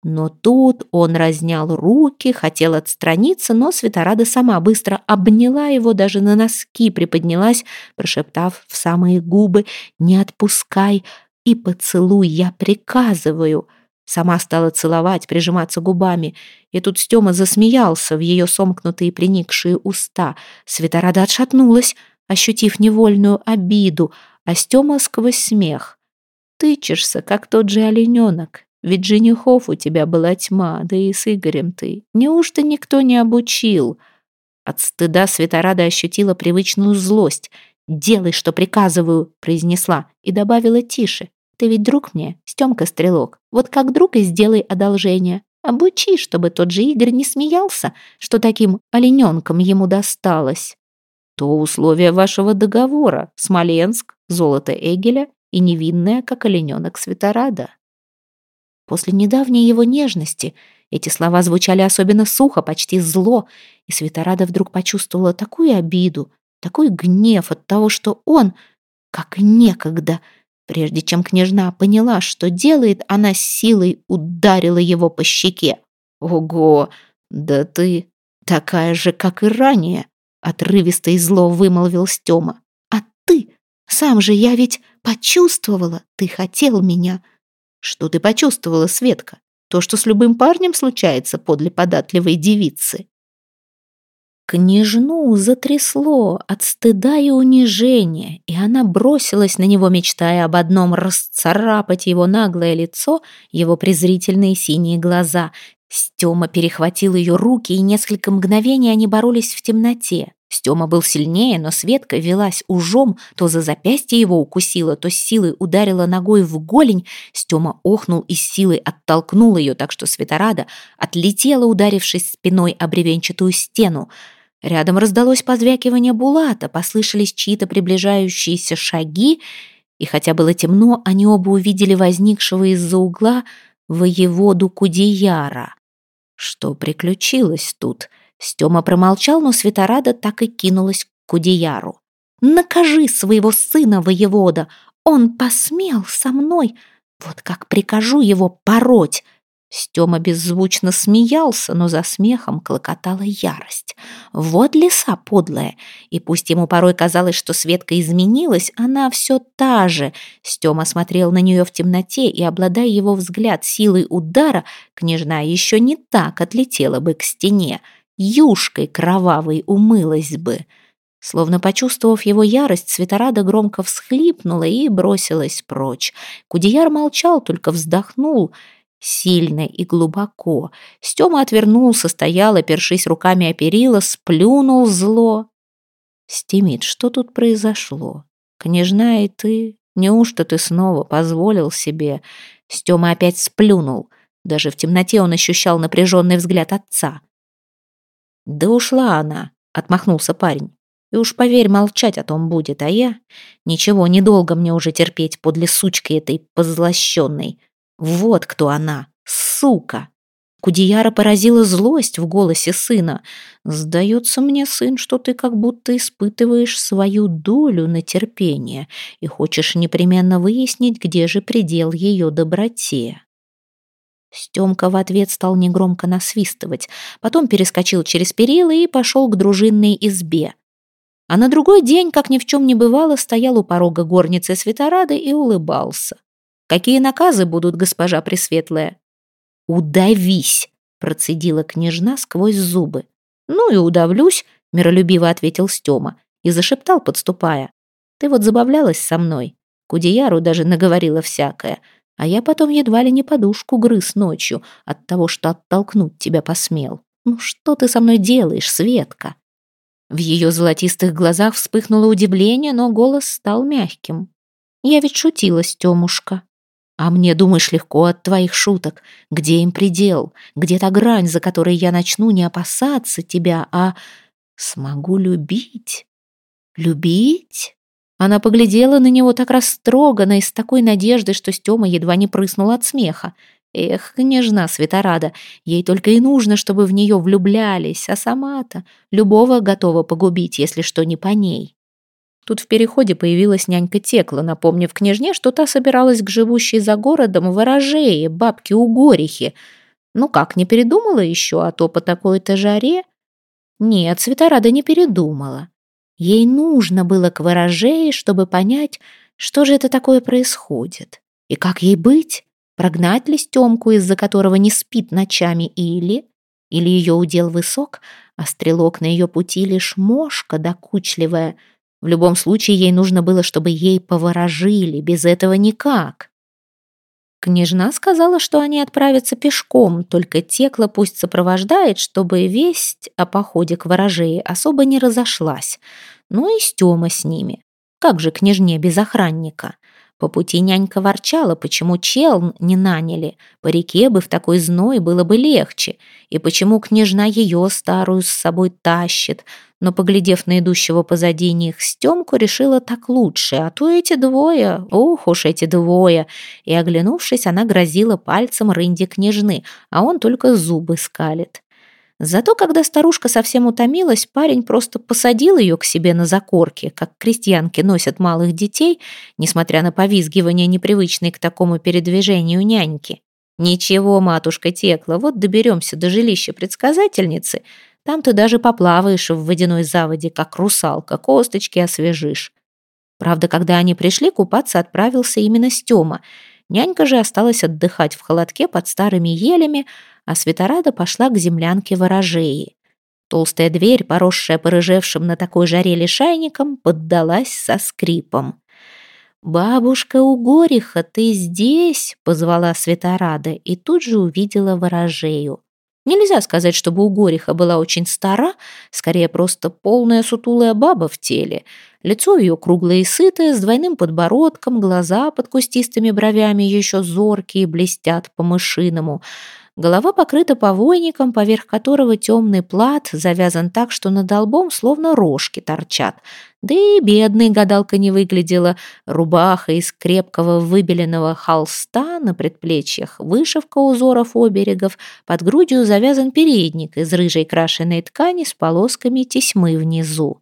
Но тут он разнял руки, хотел отстраниться, но Светорада сама быстро обняла его, даже на носки приподнялась, прошептав в самые губы «Не отпускай и поцелуй, я приказываю». Сама стала целовать, прижиматься губами. И тут Стёма засмеялся в ее сомкнутые приникшие уста. Светорада отшатнулась, ощутив невольную обиду, а Стёма сквозь смех. «Тычешься, как тот же олененок. Ведь женихов у тебя была тьма, да и с Игорем ты. Неужто никто не обучил?» От стыда Светорада ощутила привычную злость. «Делай, что приказываю», — произнесла и добавила тише. Ты ведь друг мне, Стёмка Стрелок. Вот как друг и сделай одолжение. Обучи, чтобы тот же Игорь не смеялся, что таким олененком ему досталось. То условие вашего договора. Смоленск, золото Эгеля и невинная, как олененок Светорада. После недавней его нежности эти слова звучали особенно сухо, почти зло, и Светорада вдруг почувствовала такую обиду, такой гнев от того, что он, как некогда, Прежде чем княжна поняла, что делает, она с силой ударила его по щеке. «Ого, да ты такая же, как и ранее!» Отрывисто и зло вымолвил Стёма. «А ты? Сам же я ведь почувствовала, ты хотел меня!» «Что ты почувствовала, Светка? То, что с любым парнем случается подле податливой девицы?» Княжну затрясло от стыда и унижения, и она бросилась на него, мечтая об одном расцарапать его наглое лицо, его презрительные синие глаза. Стёма перехватил ее руки, и несколько мгновений они боролись в темноте. Стёма был сильнее, но Светка велась ужом, то за запястье его укусила, то с силой ударила ногой в голень. Стёма охнул и с силой оттолкнул ее, так что Светорада отлетела, ударившись спиной о бревенчатую стену. Рядом раздалось позвякивание булата, послышались чьи-то приближающиеся шаги, и хотя было темно, они оба увидели возникшего из-за угла воеводу Кудеяра. Что приключилось тут? Стёма промолчал, но Светорада так и кинулась к Кудеяру. «Накажи своего сына, воевода! Он посмел со мной! Вот как прикажу его пороть! Стёма беззвучно смеялся, но за смехом клокотала ярость. Вот лиса подлая. И пусть ему порой казалось, что Светка изменилась, она все та же. Стёма смотрел на нее в темноте, и, обладая его взгляд силой удара, княжна еще не так отлетела бы к стене. Юшкой кровавой умылась бы. Словно почувствовав его ярость, Светорада громко всхлипнула и бросилась прочь. Кудеяр молчал, только вздохнул — сильно и глубоко. Стёма отвернулся, стоял, опершись руками о перила, сплюнул зло. «Стимит, что тут произошло? Княжна и ты? Неужто ты снова позволил себе?» Стёма опять сплюнул. Даже в темноте он ощущал напряженный взгляд отца. «Да ушла она», — отмахнулся парень. «И уж поверь, молчать о том будет, а я... Ничего, недолго мне уже терпеть подле сучки этой позлощенной. Вот кто она, сука. Кудияра поразила злость в голосе сына. «Сдается мне, сын, что ты как будто испытываешь свою долю на терпение и хочешь непременно выяснить, где же предел ее доброте». Стемка в ответ стал негромко насвистывать, потом перескочил через перила и пошел к дружинной избе. А на другой день, как ни в чем не бывало, стоял у порога горницы Светорады и улыбался. Какие наказы будут, госпожа Пресветлая?» «Удавись!» — процедила княжна сквозь зубы. «Ну и удавлюсь», — миролюбиво ответил Стёма и зашептал, подступая. «Ты вот забавлялась со мной. Кудеяру даже наговорила всякое, а я потом едва ли не подушку грыз ночью от того, что оттолкнуть тебя посмел. Ну что ты со мной делаешь, Светка?» В ее золотистых глазах вспыхнуло удивление, но голос стал мягким. «Я ведь шутила, Стёмушка. А мне, думаешь, легко от твоих шуток? Где им предел? Где та грань, за которой я начну не опасаться тебя, а смогу любить? Любить? Она поглядела на него так растроганно и с такой надеждой, что Стёма едва не прыснул от смеха. Эх, княжна Светорада, ей только и нужно, чтобы в нее влюблялись, а сама-то любого готова погубить, если что не по ней. Тут в переходе появилась нянька Текла, напомнив княжне, что та собиралась к живущей за городом ворожее, бабке Угорихе. Ну как, не передумала еще, а то по такой-то жаре? Нет, Светорада не передумала. Ей нужно было к ворожее, чтобы понять, что же это такое происходит. И как ей быть? Прогнать ли Стемку, из-за которого не спит ночами, или... Или ее удел высок, а стрелок на ее пути лишь мошка докучливая — в любом случае, ей нужно было, чтобы ей поворожили, без этого никак. Княжна сказала, что они отправятся пешком, только Текла пусть сопровождает, чтобы весть о походе к ворожее особо не разошлась. Ну и Стёма с ними. Как же княжне без охранника? По пути нянька ворчала, почему чел не наняли. По реке бы в такой зной было бы легче. И почему княжна ее старую с собой тащит. Но, поглядев на идущего позади них Стемку, решила так лучше. А то эти двое, ох уж эти двое. И, оглянувшись, она грозила пальцем рынде княжны, а он только зубы скалит. Зато, когда старушка совсем утомилась, парень просто посадил ее к себе на закорке, как крестьянки носят малых детей, несмотря на повизгивание, непривычной к такому передвижению няньки. «Ничего, матушка Текла, вот доберемся до жилища предсказательницы, там ты даже поплаваешь в водяной заводе, как русалка, косточки освежишь». Правда, когда они пришли, купаться отправился именно Стёма. Нянька же осталась отдыхать в холодке под старыми елями, а Светорада пошла к землянке ворожеи. Толстая дверь, поросшая порыжевшим на такой жаре лишайником, поддалась со скрипом. «Бабушка Угориха, ты здесь?» — позвала Светорада и тут же увидела ворожею. Нельзя сказать, чтобы Угориха была очень стара, скорее просто полная сутулая баба в теле. Лицо ее круглое и сытое, с двойным подбородком, глаза под кустистыми бровями еще зоркие, блестят по-мышиному — Голова покрыта повойником, поверх которого темный плат завязан так, что над долбом словно рожки торчат. Да и бедной гадалка не выглядела. Рубаха из крепкого выбеленного холста на предплечьях, вышивка узоров оберегов, под грудью завязан передник из рыжей крашеной ткани с полосками тесьмы внизу.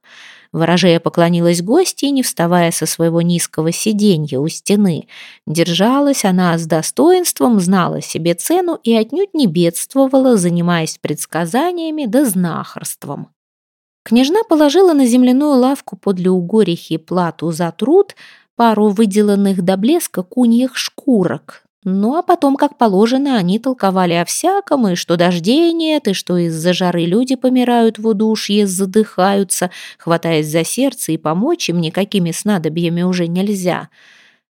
Ворожея поклонилась гостье, не вставая со своего низкого сиденья у стены. Держалась она с достоинством, знала себе цену и отнюдь не бедствовала, занимаясь предсказаниями да знахарством. Княжна положила на земляную лавку подле угорихи плату за труд, пару выделанных до блеска куньих шкурок, ну а потом, как положено, они толковали о всяком, и что дождей нет, и что из-за жары люди помирают в удушье, задыхаются, хватаясь за сердце, и помочь им никакими снадобьями уже нельзя.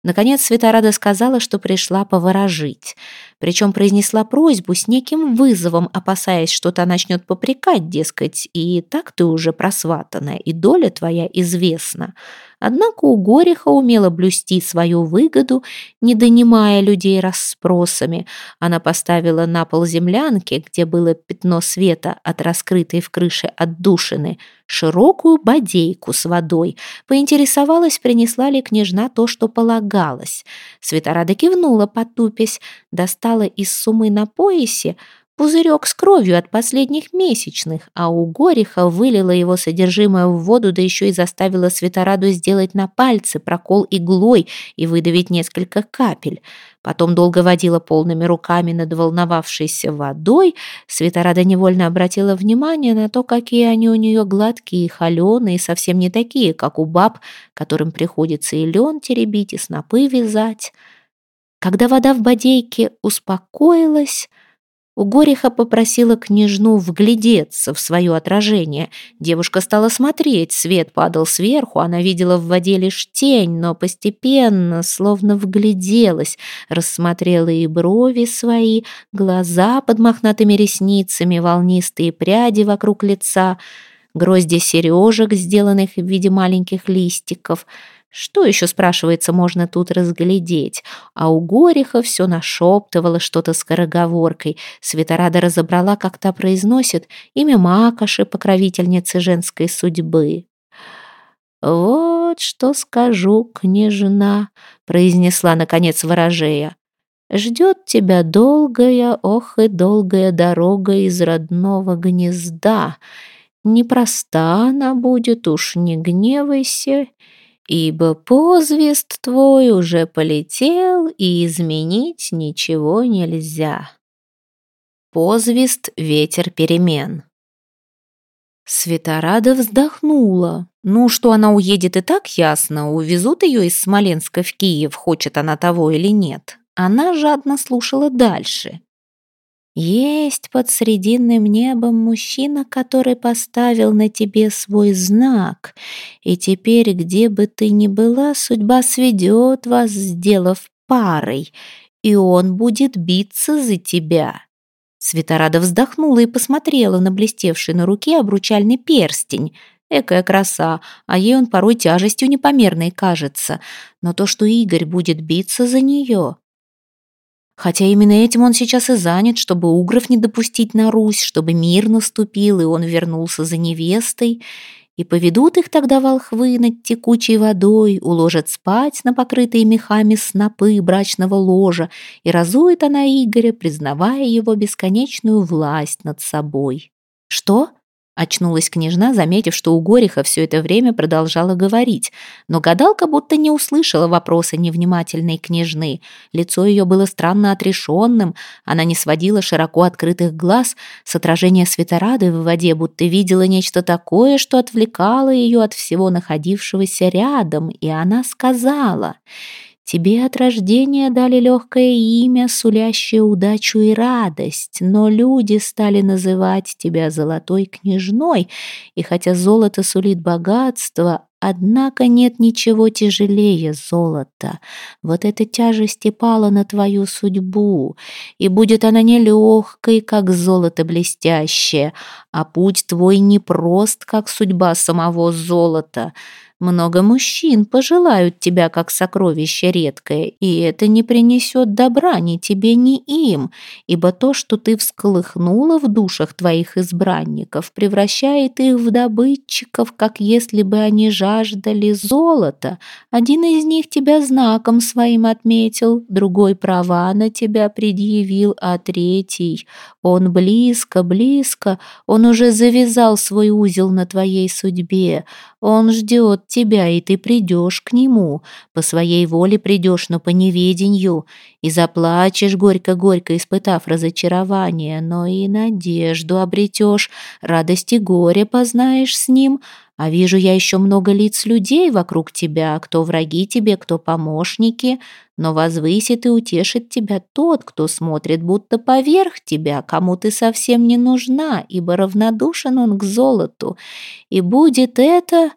Наконец Светорада сказала, что пришла поворожить. Причем произнесла просьбу с неким вызовом, опасаясь, что та начнет попрекать, дескать, и так ты уже просватанная, и доля твоя известна. Однако у Гориха умела блюсти свою выгоду, не донимая людей расспросами. Она поставила на пол землянки, где было пятно света от раскрытой в крыше отдушины, широкую бодейку с водой. Поинтересовалась, принесла ли княжна то, что полагалось. Светорада кивнула, потупясь, достала из сумы на поясе Пузырек с кровью от последних месячных, а у Гориха вылила его содержимое в воду, да еще и заставила Светораду сделать на пальце прокол иглой и выдавить несколько капель. Потом долго водила полными руками над волновавшейся водой. Светорада невольно обратила внимание на то, какие они у нее гладкие и холеные, совсем не такие, как у баб, которым приходится и лен теребить, и снопы вязать. Когда вода в бодейке успокоилась, у Гориха попросила княжну вглядеться в свое отражение. Девушка стала смотреть, свет падал сверху, она видела в воде лишь тень, но постепенно, словно вгляделась, рассмотрела и брови свои, глаза под мохнатыми ресницами, волнистые пряди вокруг лица, грозди сережек, сделанных в виде маленьких листиков — что еще, спрашивается, можно тут разглядеть? А у Гориха все нашептывало что-то скороговоркой. Светорада разобрала, как та произносит имя Макоши, покровительницы женской судьбы. «Вот что скажу, княжна», — произнесла, наконец, ворожея. «Ждет тебя долгая, ох и долгая дорога из родного гнезда. Непроста она будет, уж не гневайся» ибо позвест твой уже полетел, и изменить ничего нельзя. Позвест — ветер перемен. Светорада вздохнула. Ну, что она уедет и так ясно, увезут ее из Смоленска в Киев, хочет она того или нет. Она жадно слушала дальше. Есть под срединным небом мужчина, который поставил на тебе свой знак, и теперь, где бы ты ни была, судьба сведет вас, сделав парой, и он будет биться за тебя». Светорада вздохнула и посмотрела на блестевший на руке обручальный перстень. Экая краса, а ей он порой тяжестью непомерной кажется. Но то, что Игорь будет биться за нее, Хотя именно этим он сейчас и занят, чтобы угров не допустить на Русь, чтобы мир наступил, и он вернулся за невестой. И поведут их тогда волхвы над текучей водой, уложат спать на покрытые мехами снопы брачного ложа, и разует она Игоря, признавая его бесконечную власть над собой. «Что?» Очнулась княжна, заметив, что у Гориха все это время продолжала говорить, но гадалка будто не услышала вопроса невнимательной княжны. Лицо ее было странно отрешенным, она не сводила широко открытых глаз с отражения светорады в воде, будто видела нечто такое, что отвлекало ее от всего находившегося рядом, и она сказала... Тебе от рождения дали легкое имя, сулящее удачу и радость, но люди стали называть тебя золотой княжной, и хотя золото сулит богатство, однако нет ничего тяжелее золота. Вот эта тяжесть и пала на твою судьбу, и будет она не легкой, как золото блестящее, а путь твой непрост, как судьба самого золота — Много мужчин пожелают тебя как сокровище редкое, и это не принесет добра ни тебе, ни им, ибо то, что ты всколыхнула в душах твоих избранников, превращает их в добытчиков, как если бы они жаждали золота. Один из них тебя знаком своим отметил, другой права на тебя предъявил, а третий, он близко, близко, он уже завязал свой узел на твоей судьбе, он ждет тебя, и ты придешь к нему. По своей воле придешь, но по неведению. И заплачешь горько-горько, испытав разочарование, но и надежду обретешь, радость и горе познаешь с ним. А вижу я еще много лиц людей вокруг тебя, кто враги тебе, кто помощники, но возвысит и утешит тебя тот, кто смотрит будто поверх тебя, кому ты совсем не нужна, ибо равнодушен он к золоту. И будет это,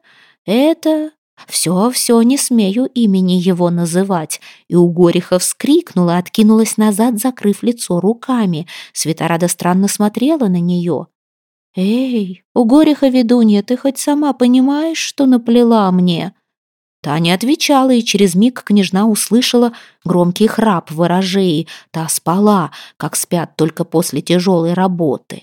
это... Все-все, не смею имени его называть. И у Гориха вскрикнула, откинулась назад, закрыв лицо руками. Светорада странно смотрела на нее. «Эй, у Гориха ведунья, ты хоть сама понимаешь, что наплела мне?» Та не отвечала, и через миг княжна услышала громкий храп ворожей. Та спала, как спят только после тяжелой работы.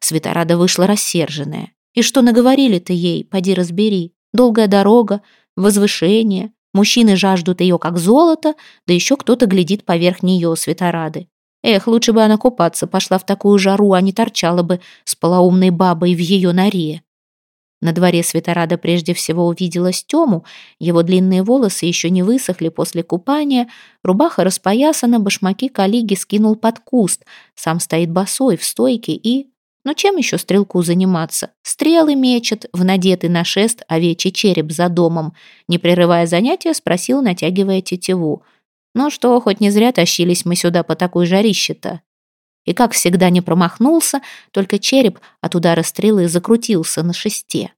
Светорада вышла рассерженная. И что наговорили-то ей, поди разбери. Долгая дорога, возвышение, мужчины жаждут ее как золото, да еще кто-то глядит поверх нее, Светорады. Эх, лучше бы она купаться пошла в такую жару, а не торчала бы с полоумной бабой в ее норе. На дворе Светорада прежде всего увидела Стему, его длинные волосы еще не высохли после купания, рубаха распоясана, башмаки коллеги скинул под куст, сам стоит босой в стойке и... Ну чем еще стрелку заниматься? Стрелы мечет, в надетый на шест овечий череп за домом. Не прерывая занятия, спросил, натягивая тетиву. «Ну что, хоть не зря тащились мы сюда по такой жарище-то?» и, как всегда, не промахнулся, только череп от удара стрелы закрутился на шесте.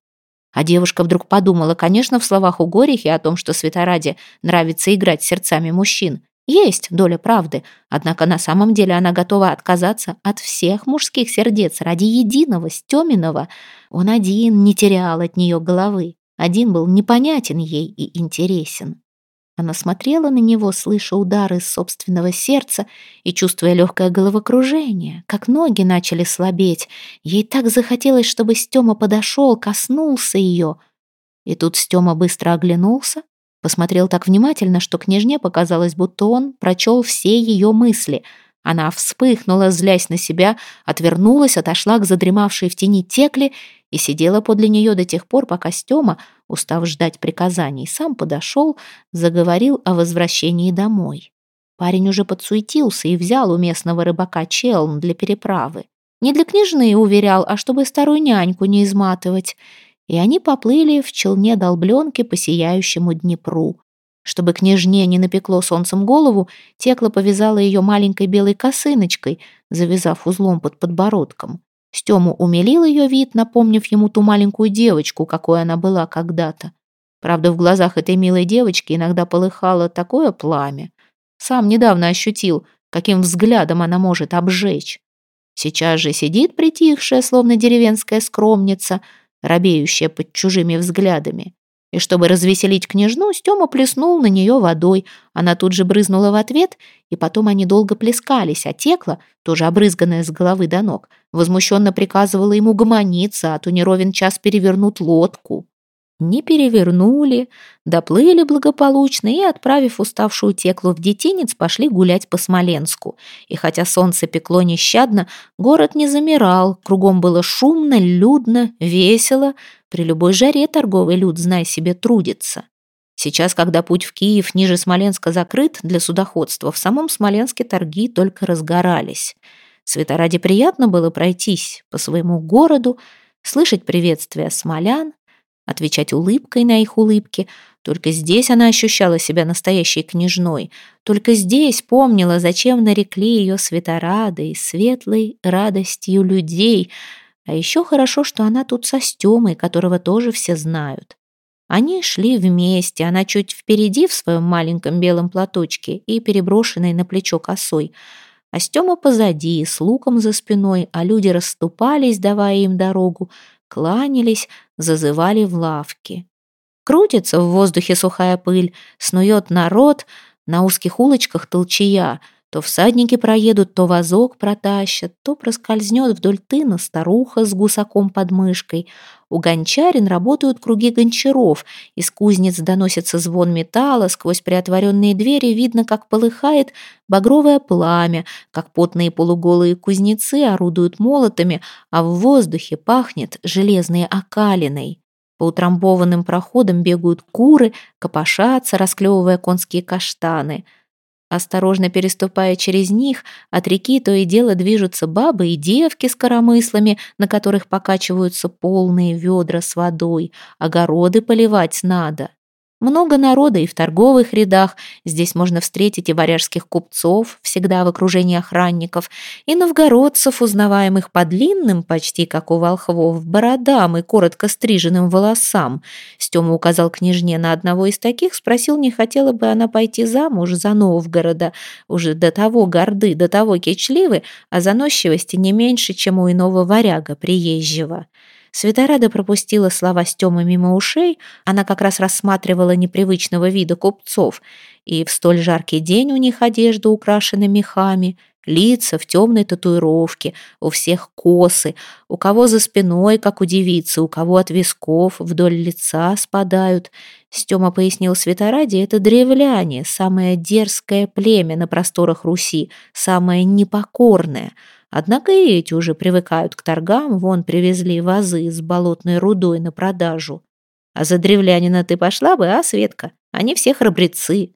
А девушка вдруг подумала, конечно, в словах у Горихи о том, что Светораде нравится играть сердцами мужчин. Есть доля правды, однако на самом деле она готова отказаться от всех мужских сердец ради единого, Стёминого. Он один не терял от нее головы, один был непонятен ей и интересен. Она смотрела на него, слыша удары собственного сердца и чувствуя легкое головокружение, как ноги начали слабеть. Ей так захотелось, чтобы Стема подошел, коснулся ее. И тут Стема быстро оглянулся, посмотрел так внимательно, что княжне показалось, будто он прочел все ее мысли. Она вспыхнула, злясь на себя, отвернулась, отошла к задремавшей в тени текле и сидела подле нее до тех пор, пока Стема, устав ждать приказаний, сам подошел, заговорил о возвращении домой. Парень уже подсуетился и взял у местного рыбака челн для переправы. Не для княжны, уверял, а чтобы старую няньку не изматывать. И они поплыли в челне долбленки по сияющему Днепру. Чтобы княжне не напекло солнцем голову, Текла повязала ее маленькой белой косыночкой, завязав узлом под подбородком. Стему умилил ее вид, напомнив ему ту маленькую девочку, какой она была когда-то. Правда, в глазах этой милой девочки иногда полыхало такое пламя. Сам недавно ощутил, каким взглядом она может обжечь. Сейчас же сидит притихшая, словно деревенская скромница, робеющая под чужими взглядами. И чтобы развеселить княжну, Стёма плеснул на нее водой. Она тут же брызнула в ответ, и потом они долго плескались, а текла, тоже обрызганная с головы до ног, возмущенно приказывала ему гомониться, а то не ровен час перевернут лодку. Не перевернули, доплыли благополучно и, отправив уставшую теклу в детинец, пошли гулять по Смоленску. И хотя солнце пекло нещадно, город не замирал, кругом было шумно, людно, весело, при любой жаре торговый люд, знай себе, трудится. Сейчас, когда путь в Киев ниже Смоленска закрыт для судоходства, в самом Смоленске торги только разгорались. Светораде приятно было пройтись по своему городу, слышать приветствия смолян, отвечать улыбкой на их улыбки. Только здесь она ощущала себя настоящей княжной. Только здесь помнила, зачем нарекли ее светорадой, светлой радостью людей — а еще хорошо, что она тут со Стемой, которого тоже все знают. Они шли вместе, она чуть впереди в своем маленьком белом платочке и переброшенной на плечо косой, а Стема позади, с луком за спиной, а люди расступались, давая им дорогу, кланялись, зазывали в лавки. Крутится в воздухе сухая пыль, снует народ, на узких улочках толчая — то всадники проедут, то вазок протащат, то проскользнет вдоль тына старуха с гусаком под мышкой. У гончарин работают круги гончаров, из кузнец доносится звон металла, сквозь приотворенные двери видно, как полыхает багровое пламя, как потные полуголые кузнецы орудуют молотами, а в воздухе пахнет железной окалиной. По утрамбованным проходам бегают куры, копошатся, расклевывая конские каштаны — Осторожно переступая через них, от реки то и дело движутся бабы и девки с коромыслами, на которых покачиваются полные ведра с водой. Огороды поливать надо. Много народа и в торговых рядах. Здесь можно встретить и варяжских купцов, всегда в окружении охранников, и новгородцев, узнаваемых по длинным, почти как у волхвов, бородам и коротко стриженным волосам. Стёма указал княжне на одного из таких, спросил, не хотела бы она пойти замуж за Новгорода. Уже до того горды, до того кичливы, а заносчивости не меньше, чем у иного варяга приезжего. Светорада пропустила слова Стёмы мимо ушей, она как раз рассматривала непривычного вида купцов, и в столь жаркий день у них одежда украшена мехами, лица в темной татуировке, у всех косы, у кого за спиной, как у девицы, у кого от висков вдоль лица спадают. Стёма пояснил Светораде, это древляне, самое дерзкое племя на просторах Руси, самое непокорное — Однако и эти уже привыкают к торгам, вон привезли вазы с болотной рудой на продажу. А за древлянина ты пошла бы, а, Светка? Они все храбрецы.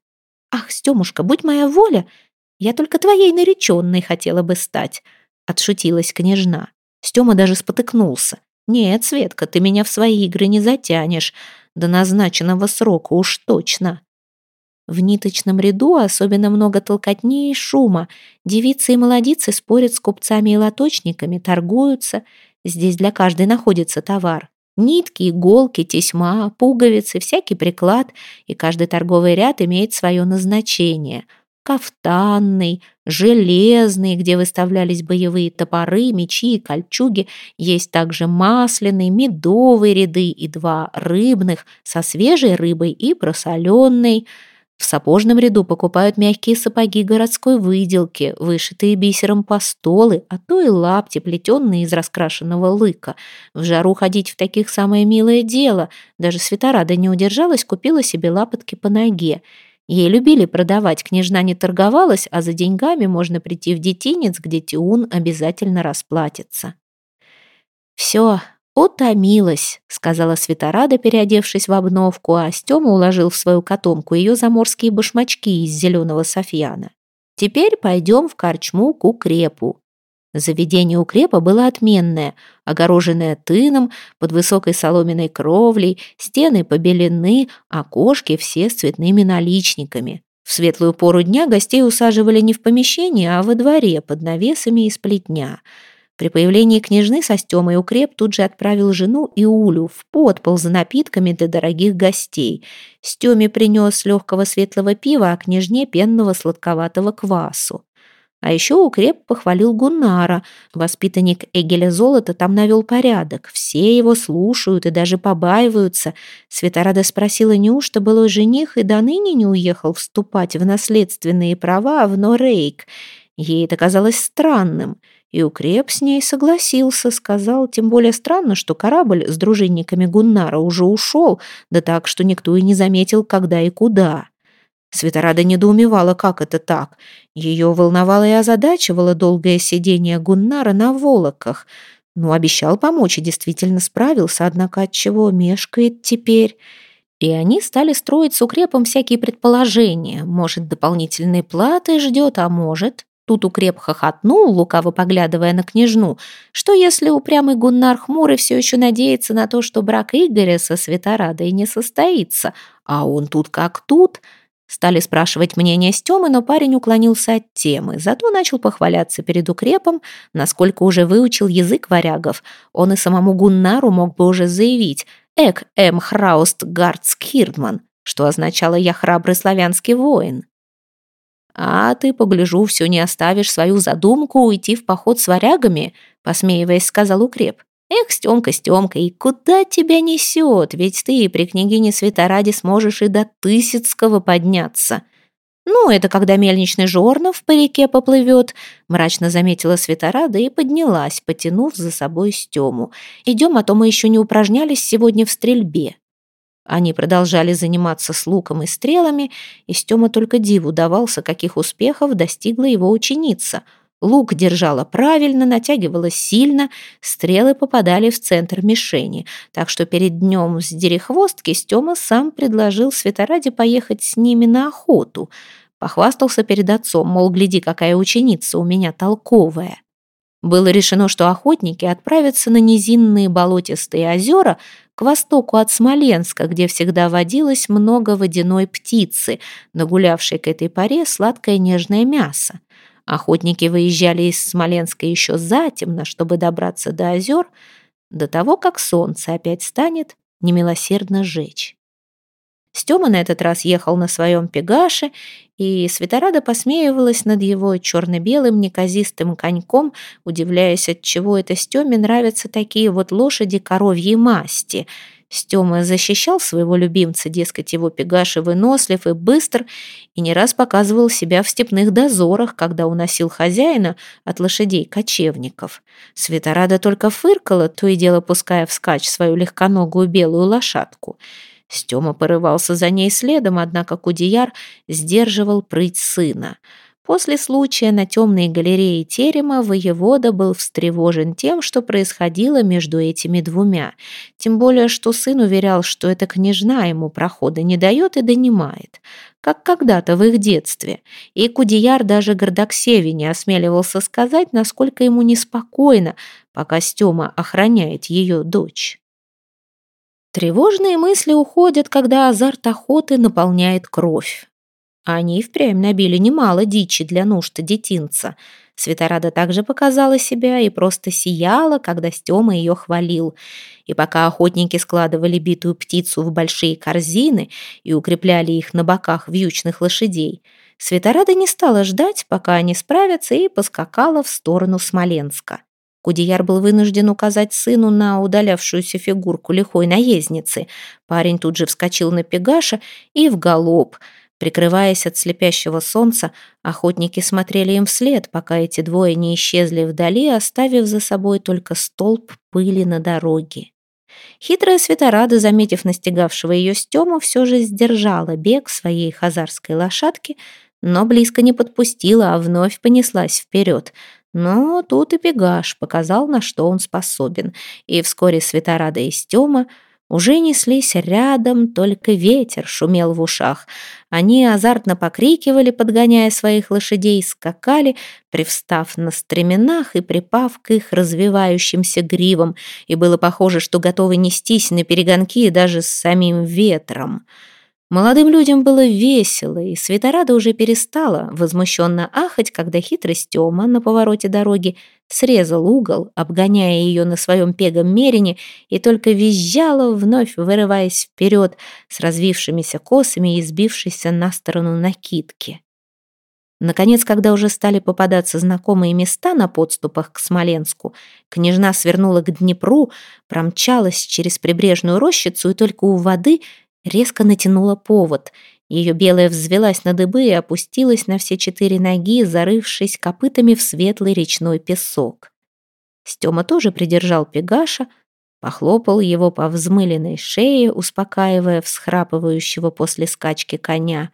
Ах, Стёмушка, будь моя воля, я только твоей нареченной хотела бы стать, отшутилась княжна. Стёма даже спотыкнулся. Нет, Светка, ты меня в свои игры не затянешь. До назначенного срока уж точно. В ниточном ряду особенно много толкотни и шума. Девицы и молодицы спорят с купцами и лоточниками, торгуются. Здесь для каждой находится товар. Нитки, иголки, тесьма, пуговицы, всякий приклад, и каждый торговый ряд имеет свое назначение. Кафтанный, железный, где выставлялись боевые топоры, мечи и кольчуги, есть также масляный, медовый ряды и два рыбных со свежей рыбой и просоленной – в сапожном ряду покупают мягкие сапоги городской выделки, вышитые бисером постолы, а то и лапти, плетенные из раскрашенного лыка. В жару ходить в таких самое милое дело. Даже Светорада не удержалась, купила себе лапотки по ноге. Ей любили продавать, княжна не торговалась, а за деньгами можно прийти в детинец, где Тиун обязательно расплатится. «Все, «Утомилась», — сказала Светорада, переодевшись в обновку, а Стёма уложил в свою котомку ее заморские башмачки из зеленого софьяна. «Теперь пойдем в корчму к укрепу». Заведение укрепа было отменное, огороженное тыном, под высокой соломенной кровлей, стены побелены, окошки все с цветными наличниками. В светлую пору дня гостей усаживали не в помещении, а во дворе под навесами из плетня — при появлении княжны со Стёмой укреп тут же отправил жену и Улю в подпол за напитками для дорогих гостей. Стёме принёс легкого светлого пива, а княжне пенного сладковатого квасу. А ещё укреп похвалил Гуннара. Воспитанник Эгеля Золота там навёл порядок. Все его слушают и даже побаиваются. Светорада спросила, неужто былой жених и до ныне не уехал вступать в наследственные права в Норейк. Ей это казалось странным. И укреп с ней согласился, сказал, тем более странно, что корабль с дружинниками Гуннара уже ушел, да так, что никто и не заметил, когда и куда. Светорада недоумевала, как это так. Ее волновало и озадачивало долгое сидение Гуннара на волоках. Ну, обещал помочь и действительно справился, однако от чего мешкает теперь... И они стали строить с укрепом всякие предположения. Может, дополнительной платы ждет, а может... Тут укреп хохотнул, лукаво поглядывая на княжну. Что если упрямый Гуннар хмурый все еще надеется на то, что брак Игоря со Светорадой не состоится? А он тут как тут? Стали спрашивать мнение Стёмы, но парень уклонился от темы. Зато начал похваляться перед укрепом, насколько уже выучил язык варягов. Он и самому Гуннару мог бы уже заявить «Эк эм храуст гардск хирдман», что означало «я храбрый славянский воин». «А ты, погляжу, все не оставишь свою задумку уйти в поход с варягами», посмеиваясь, сказал укреп. Эх, Стёмка, Стёмка, и куда тебя несет? Ведь ты при княгине Светораде сможешь и до Тысяцкого подняться. Ну, это когда мельничный жорнов по реке поплывет, мрачно заметила Светорада и поднялась, потянув за собой Стему. Идем, а то мы еще не упражнялись сегодня в стрельбе. Они продолжали заниматься с луком и стрелами, и Стёма только диву давался, каких успехов достигла его ученица. Лук держала правильно, натягивалась сильно, стрелы попадали в центр мишени, так что перед днем с дерехвостки Стёма сам предложил Светораде поехать с ними на охоту. Похвастался перед отцом, мол, гляди, какая ученица у меня толковая. Было решено, что охотники отправятся на низинные болотистые озера к востоку от Смоленска, где всегда водилось много водяной птицы, нагулявшей к этой поре сладкое нежное мясо. Охотники выезжали из Смоленска еще затемно, чтобы добраться до озер, до того, как солнце опять станет немилосердно жечь. Стёма на этот раз ехал на своем пегаше, и Светорада посмеивалась над его черно-белым неказистым коньком, удивляясь, от чего это Стёме нравятся такие вот лошади коровьей масти. Стёма защищал своего любимца, дескать, его пегаши вынослив и быстр, и не раз показывал себя в степных дозорах, когда уносил хозяина от лошадей-кочевников. Светорада только фыркала, то и дело пуская вскачь свою легконогую белую лошадку — Стёма порывался за ней следом, однако Кудеяр сдерживал прыть сына. После случая на темной галерее терема воевода был встревожен тем, что происходило между этими двумя. Тем более, что сын уверял, что эта княжна ему прохода не дает и донимает, как когда-то в их детстве. И Кудеяр даже Гордоксеве не осмеливался сказать, насколько ему неспокойно, пока Стёма охраняет ее дочь. Тревожные мысли уходят, когда азарт охоты наполняет кровь. Они впрямь набили немало дичи для нужд детинца. Светорада также показала себя и просто сияла, когда Стёма ее хвалил. И пока охотники складывали битую птицу в большие корзины и укрепляли их на боках вьючных лошадей, Светорада не стала ждать, пока они справятся, и поскакала в сторону Смоленска. Кудеяр был вынужден указать сыну на удалявшуюся фигурку лихой наездницы. Парень тут же вскочил на пегаша и в галоп. Прикрываясь от слепящего солнца, охотники смотрели им вслед, пока эти двое не исчезли вдали, оставив за собой только столб пыли на дороге. Хитрая Светорада, заметив настигавшего ее Стему, все же сдержала бег своей хазарской лошадки, но близко не подпустила, а вновь понеслась вперед — но тут и Пегаш показал, на что он способен, и вскоре Светорада и Стёма уже неслись рядом, только ветер шумел в ушах. Они азартно покрикивали, подгоняя своих лошадей, скакали, привстав на стременах и припав к их развивающимся гривам, и было похоже, что готовы нестись на перегонки даже с самим ветром. Молодым людям было весело, и Светорада уже перестала возмущенно ахать, когда хитрость Тёма на повороте дороги срезал угол, обгоняя ее на своем пегом мерине, и только визжала, вновь вырываясь вперед с развившимися косами и сбившейся на сторону накидки. Наконец, когда уже стали попадаться знакомые места на подступах к Смоленску, княжна свернула к Днепру, промчалась через прибрежную рощицу и только у воды резко натянула повод. Ее белая взвелась на дыбы и опустилась на все четыре ноги, зарывшись копытами в светлый речной песок. Стёма тоже придержал Пегаша, похлопал его по взмыленной шее, успокаивая всхрапывающего после скачки коня.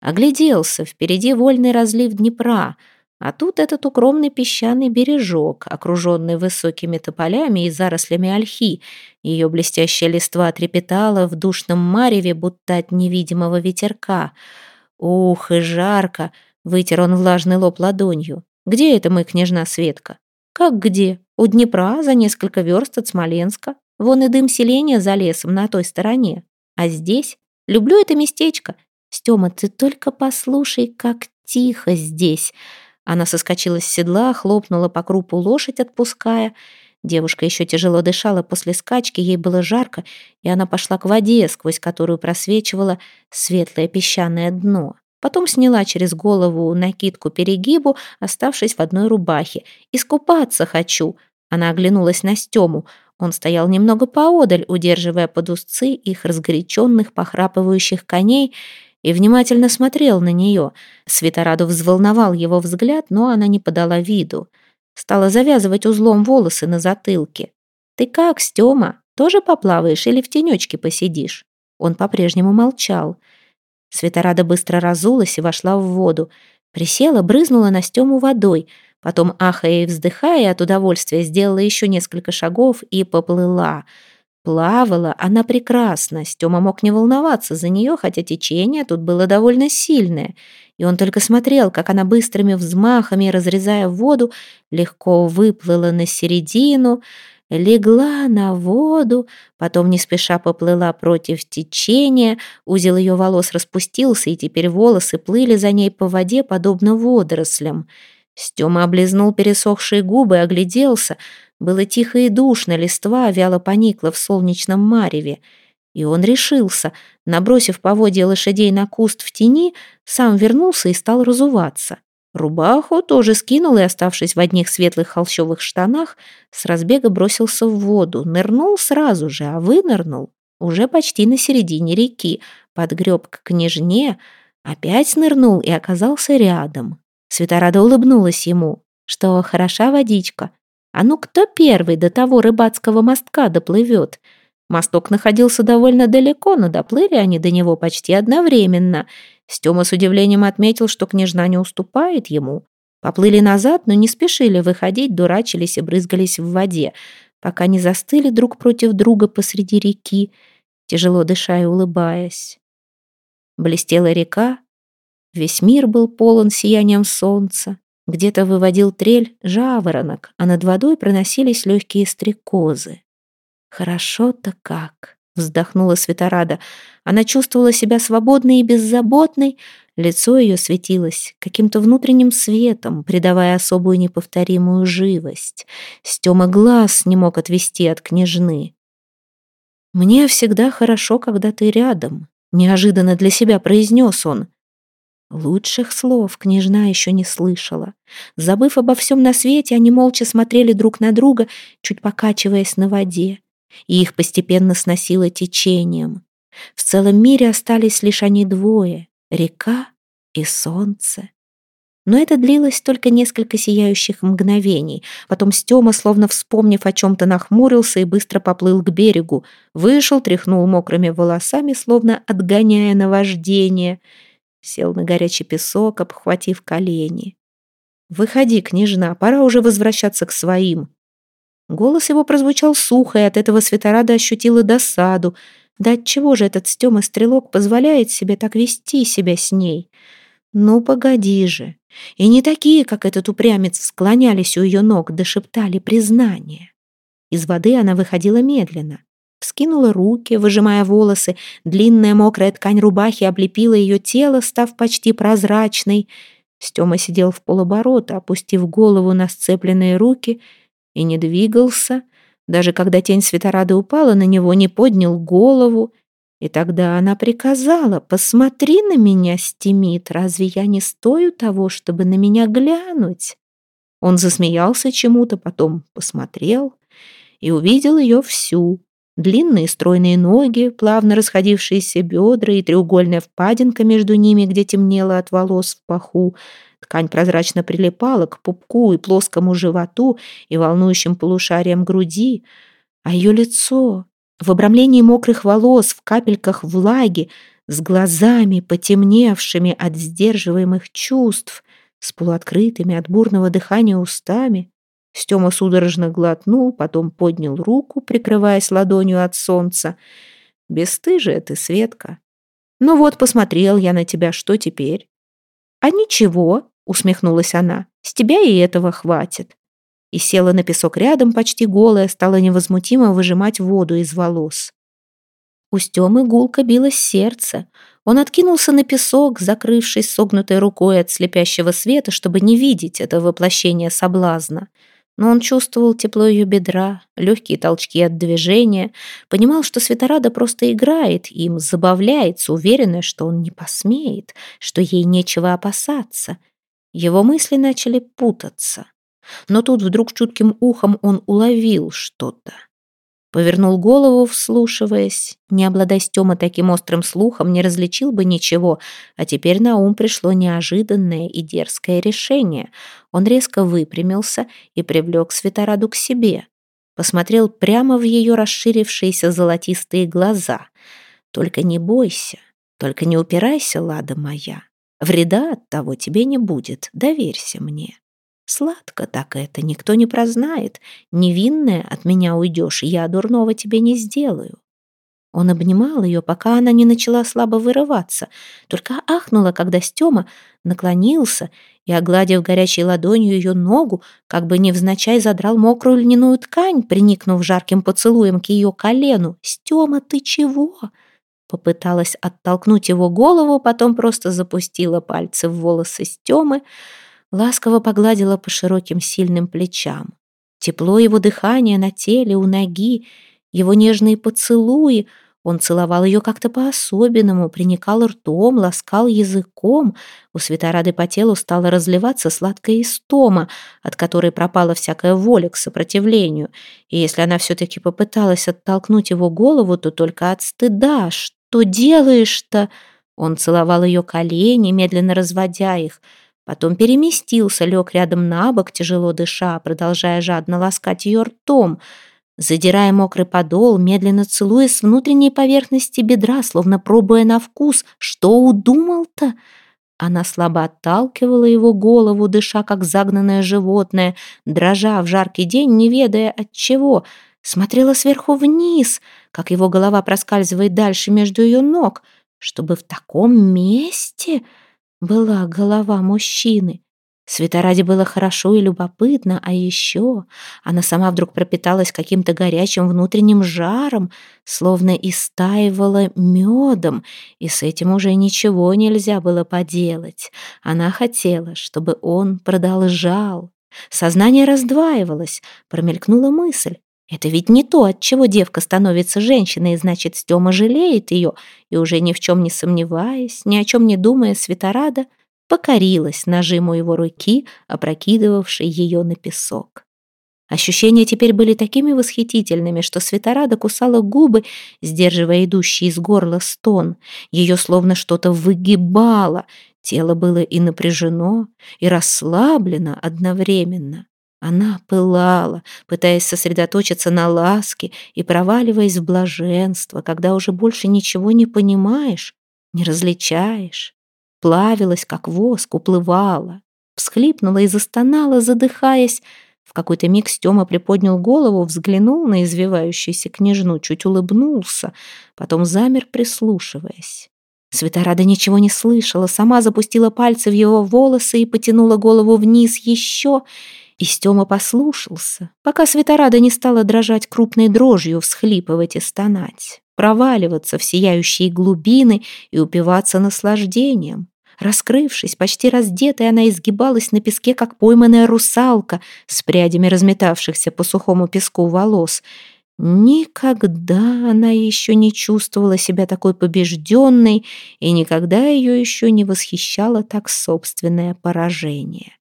Огляделся, впереди вольный разлив Днепра — а тут этот укромный песчаный бережок, окруженный высокими тополями и зарослями ольхи. Ее блестящая листва трепетала в душном мареве, будто от невидимого ветерка. «Ух, и жарко!» — вытер он влажный лоб ладонью. «Где это мы, княжна Светка?» «Как где? У Днепра, за несколько верст от Смоленска. Вон и дым селения за лесом на той стороне. А здесь? Люблю это местечко. Стёма, ты только послушай, как тихо здесь!» Она соскочила с седла, хлопнула по крупу лошадь, отпуская. Девушка еще тяжело дышала после скачки, ей было жарко, и она пошла к воде, сквозь которую просвечивало светлое песчаное дно. Потом сняла через голову накидку-перегибу, оставшись в одной рубахе. «Искупаться хочу!» Она оглянулась на Стему. Он стоял немного поодаль, удерживая под узцы их разгоряченных, похрапывающих коней, и внимательно смотрел на нее. Светораду взволновал его взгляд, но она не подала виду. Стала завязывать узлом волосы на затылке. «Ты как, Стема? Тоже поплаваешь или в тенечке посидишь?» Он по-прежнему молчал. Светорада быстро разулась и вошла в воду. Присела, брызнула на Стему водой. Потом, ахая и вздыхая от удовольствия, сделала еще несколько шагов и поплыла. Плавала она прекрасно. Стема мог не волноваться за нее, хотя течение тут было довольно сильное. И он только смотрел, как она быстрыми взмахами, разрезая воду, легко выплыла на середину, легла на воду, потом не спеша поплыла против течения, узел ее волос распустился, и теперь волосы плыли за ней по воде, подобно водорослям. Стема облизнул пересохшие губы, огляделся. Было тихо и душно, листва вяло поникла в солнечном мареве. И он решился, набросив поводья лошадей на куст в тени, сам вернулся и стал разуваться. Рубаху тоже скинул и, оставшись в одних светлых холщовых штанах, с разбега бросился в воду, нырнул сразу же, а вынырнул уже почти на середине реки, подгреб к княжне, опять нырнул и оказался рядом. Светорада улыбнулась ему, что хороша водичка. А ну кто первый до того рыбацкого мостка доплывет? Мосток находился довольно далеко, но доплыли они до него почти одновременно — Стёма с удивлением отметил, что княжна не уступает ему. Поплыли назад, но не спешили выходить, дурачились и брызгались в воде, пока не застыли друг против друга посреди реки, тяжело дыша и улыбаясь. Блестела река, весь мир был полон сиянием солнца, где-то выводил трель жаворонок, а над водой проносились легкие стрекозы. Хорошо-то как! Вздохнула Светорада. Она чувствовала себя свободной и беззаботной. Лицо ее светилось каким-то внутренним светом, придавая особую неповторимую живость. Стема глаз не мог отвести от княжны. «Мне всегда хорошо, когда ты рядом», — неожиданно для себя произнес он. Лучших слов княжна еще не слышала. Забыв обо всем на свете, они молча смотрели друг на друга, чуть покачиваясь на воде и их постепенно сносило течением. В целом мире остались лишь они двое — река и солнце. Но это длилось только несколько сияющих мгновений. Потом Стёма, словно вспомнив о чем-то, нахмурился и быстро поплыл к берегу. Вышел, тряхнул мокрыми волосами, словно отгоняя наваждение. Сел на горячий песок, обхватив колени. «Выходи, княжна, пора уже возвращаться к своим», Голос его прозвучал сухо, и от этого Светорада ощутила досаду. Да отчего же этот Стёма Стрелок позволяет себе так вести себя с ней? Ну, погоди же. И не такие, как этот упрямец, склонялись у ее ног, дошептали признание. Из воды она выходила медленно. Вскинула руки, выжимая волосы. Длинная мокрая ткань рубахи облепила ее тело, став почти прозрачной. Стёма сидел в полоборота, опустив голову на сцепленные руки — и не двигался, даже когда тень Светорады упала на него, не поднял голову. И тогда она приказала, «Посмотри на меня, Стимит, разве я не стою того, чтобы на меня глянуть?» Он засмеялся чему-то, потом посмотрел и увидел ее всю. Длинные стройные ноги, плавно расходившиеся бедра и треугольная впадинка между ними, где темнело от волос в паху, Ткань прозрачно прилипала к пупку и плоскому животу и волнующим полушариям груди, а ее лицо в обрамлении мокрых волос, в капельках влаги, с глазами, потемневшими от сдерживаемых чувств, с полуоткрытыми от бурного дыхания устами. Стема судорожно глотнул, потом поднял руку, прикрываясь ладонью от солнца. «Бесстыжая ты, Светка! Ну вот, посмотрел я на тебя, что теперь?» «А ничего», усмехнулась она. «С тебя и этого хватит». И села на песок рядом, почти голая, стала невозмутимо выжимать воду из волос. У Стёмы гулко билось сердце. Он откинулся на песок, закрывшись согнутой рукой от слепящего света, чтобы не видеть это воплощение соблазна. Но он чувствовал тепло ее бедра, легкие толчки от движения, понимал, что Светорада просто играет им, забавляется, уверенная, что он не посмеет, что ей нечего опасаться — его мысли начали путаться. Но тут вдруг чутким ухом он уловил что-то. Повернул голову, вслушиваясь. Не обладая Стёма таким острым слухом, не различил бы ничего, а теперь на ум пришло неожиданное и дерзкое решение. Он резко выпрямился и привлек Светораду к себе. Посмотрел прямо в ее расширившиеся золотистые глаза. «Только не бойся, только не упирайся, лада моя. Вреда от того тебе не будет, доверься мне». Сладко так это, никто не прознает. Невинная от меня уйдешь, я дурного тебе не сделаю. Он обнимал ее, пока она не начала слабо вырываться, только ахнула, когда Стема наклонился и, огладив горячей ладонью ее ногу, как бы невзначай задрал мокрую льняную ткань, приникнув жарким поцелуем к ее колену. «Стема, ты чего?» Попыталась оттолкнуть его голову, потом просто запустила пальцы в волосы Стемы, ласково погладила по широким сильным плечам. Тепло его дыхания на теле, у ноги, его нежные поцелуи. Он целовал ее как-то по-особенному, приникал ртом, ласкал языком. У Светорады по телу стала разливаться сладкая истома, от которой пропала всякая воля к сопротивлению. И если она все-таки попыталась оттолкнуть его голову, то только от стыда. «Что делаешь-то?» Он целовал ее колени, медленно разводя их – Потом переместился, лег рядом на бок, тяжело дыша, продолжая жадно ласкать ее ртом, задирая мокрый подол, медленно целуя с внутренней поверхности бедра, словно пробуя на вкус. Что удумал-то? Она слабо отталкивала его голову, дыша, как загнанное животное, дрожа в жаркий день, не ведая от чего. Смотрела сверху вниз, как его голова проскальзывает дальше между ее ног. Чтобы в таком месте была голова мужчины. Светораде было хорошо и любопытно, а еще она сама вдруг пропиталась каким-то горячим внутренним жаром, словно истаивала медом, и с этим уже ничего нельзя было поделать. Она хотела, чтобы он продолжал. Сознание раздваивалось, промелькнула мысль. Это ведь не то, от чего девка становится женщиной, значит, Стёма жалеет ее, и уже ни в чем не сомневаясь, ни о чем не думая, Светорада покорилась нажиму его руки, опрокидывавшей ее на песок. Ощущения теперь были такими восхитительными, что Светорада кусала губы, сдерживая идущий из горла стон. Ее словно что-то выгибало, тело было и напряжено, и расслаблено одновременно. Она пылала, пытаясь сосредоточиться на ласке и проваливаясь в блаженство, когда уже больше ничего не понимаешь, не различаешь. Плавилась, как воск, уплывала, всхлипнула и застонала, задыхаясь. В какой-то миг Стёма приподнял голову, взглянул на извивающуюся княжну, чуть улыбнулся, потом замер, прислушиваясь. Светорада ничего не слышала, сама запустила пальцы в его волосы и потянула голову вниз еще, и Стёма послушался, пока Светорада не стала дрожать крупной дрожью, всхлипывать и стонать, проваливаться в сияющие глубины и упиваться наслаждением. Раскрывшись, почти раздетая, она изгибалась на песке, как пойманная русалка с прядями разметавшихся по сухому песку волос. Никогда она еще не чувствовала себя такой побежденной, и никогда ее еще не восхищало так собственное поражение.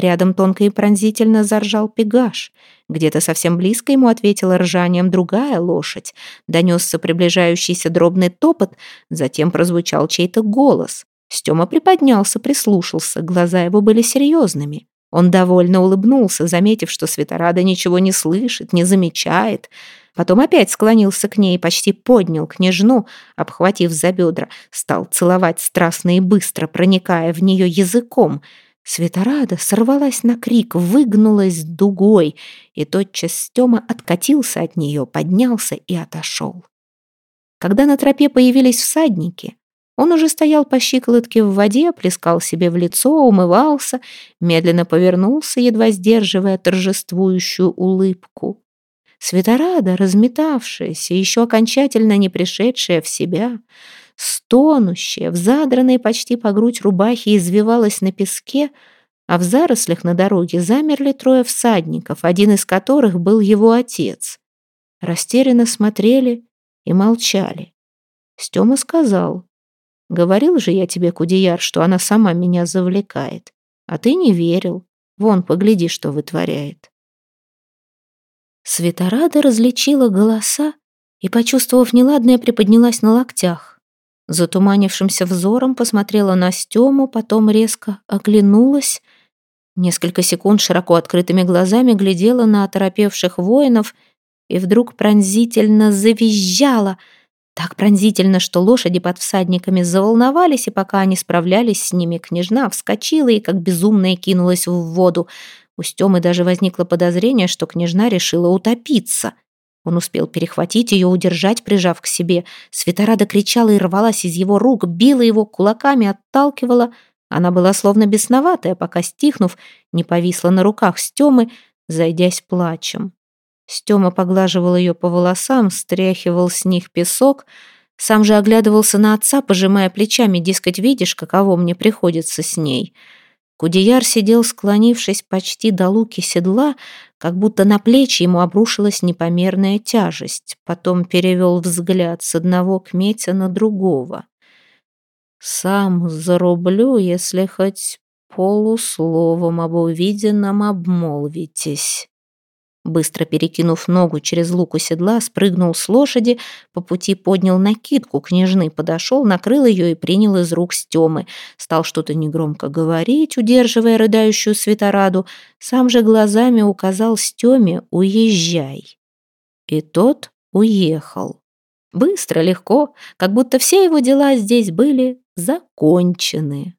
Рядом тонко и пронзительно заржал пегаш. Где-то совсем близко ему ответила ржанием другая лошадь. Донесся приближающийся дробный топот, затем прозвучал чей-то голос. Стёма приподнялся, прислушался, глаза его были серьезными. Он довольно улыбнулся, заметив, что Светорада ничего не слышит, не замечает. Потом опять склонился к ней почти поднял княжну, обхватив за бедра, стал целовать страстно и быстро, проникая в нее языком — Светорада сорвалась на крик, выгнулась дугой, и тотчас Стёма откатился от нее, поднялся и отошел. Когда на тропе появились всадники, он уже стоял по щиколотке в воде, плескал себе в лицо, умывался, медленно повернулся, едва сдерживая торжествующую улыбку. Светорада, разметавшаяся, еще окончательно не пришедшая в себя, стонущая, в задранной почти по грудь рубахе извивалась на песке, а в зарослях на дороге замерли трое всадников, один из которых был его отец. Растерянно смотрели и молчали. Стёма сказал, «Говорил же я тебе, Кудеяр, что она сама меня завлекает, а ты не верил. Вон, погляди, что вытворяет. Светорада различила голоса и, почувствовав неладное, приподнялась на локтях. Затуманившимся взором посмотрела на Стему, потом резко оглянулась. Несколько секунд широко открытыми глазами глядела на оторопевших воинов и вдруг пронзительно завизжала — так пронзительно, что лошади под всадниками заволновались, и пока они справлялись с ними, княжна вскочила и как безумная кинулась в воду. У Стёмы даже возникло подозрение, что княжна решила утопиться. Он успел перехватить ее, удержать, прижав к себе. Светорада кричала и рвалась из его рук, била его кулаками, отталкивала. Она была словно бесноватая, пока, стихнув, не повисла на руках Стёмы, зайдясь плачем. Стёма поглаживал её по волосам, стряхивал с них песок, сам же оглядывался на отца, пожимая плечами, дескать, видишь, каково мне приходится с ней. Кудеяр сидел, склонившись почти до луки седла, как будто на плечи ему обрушилась непомерная тяжесть. Потом перевел взгляд с одного кметя на другого. «Сам зарублю, если хоть полусловом об увиденном обмолвитесь». Быстро перекинув ногу через луку седла, спрыгнул с лошади, по пути поднял накидку княжны, подошел, накрыл ее и принял из рук Стемы. Стал что-то негромко говорить, удерживая рыдающую светораду, сам же глазами указал Стеме «Уезжай». И тот уехал. Быстро, легко, как будто все его дела здесь были закончены.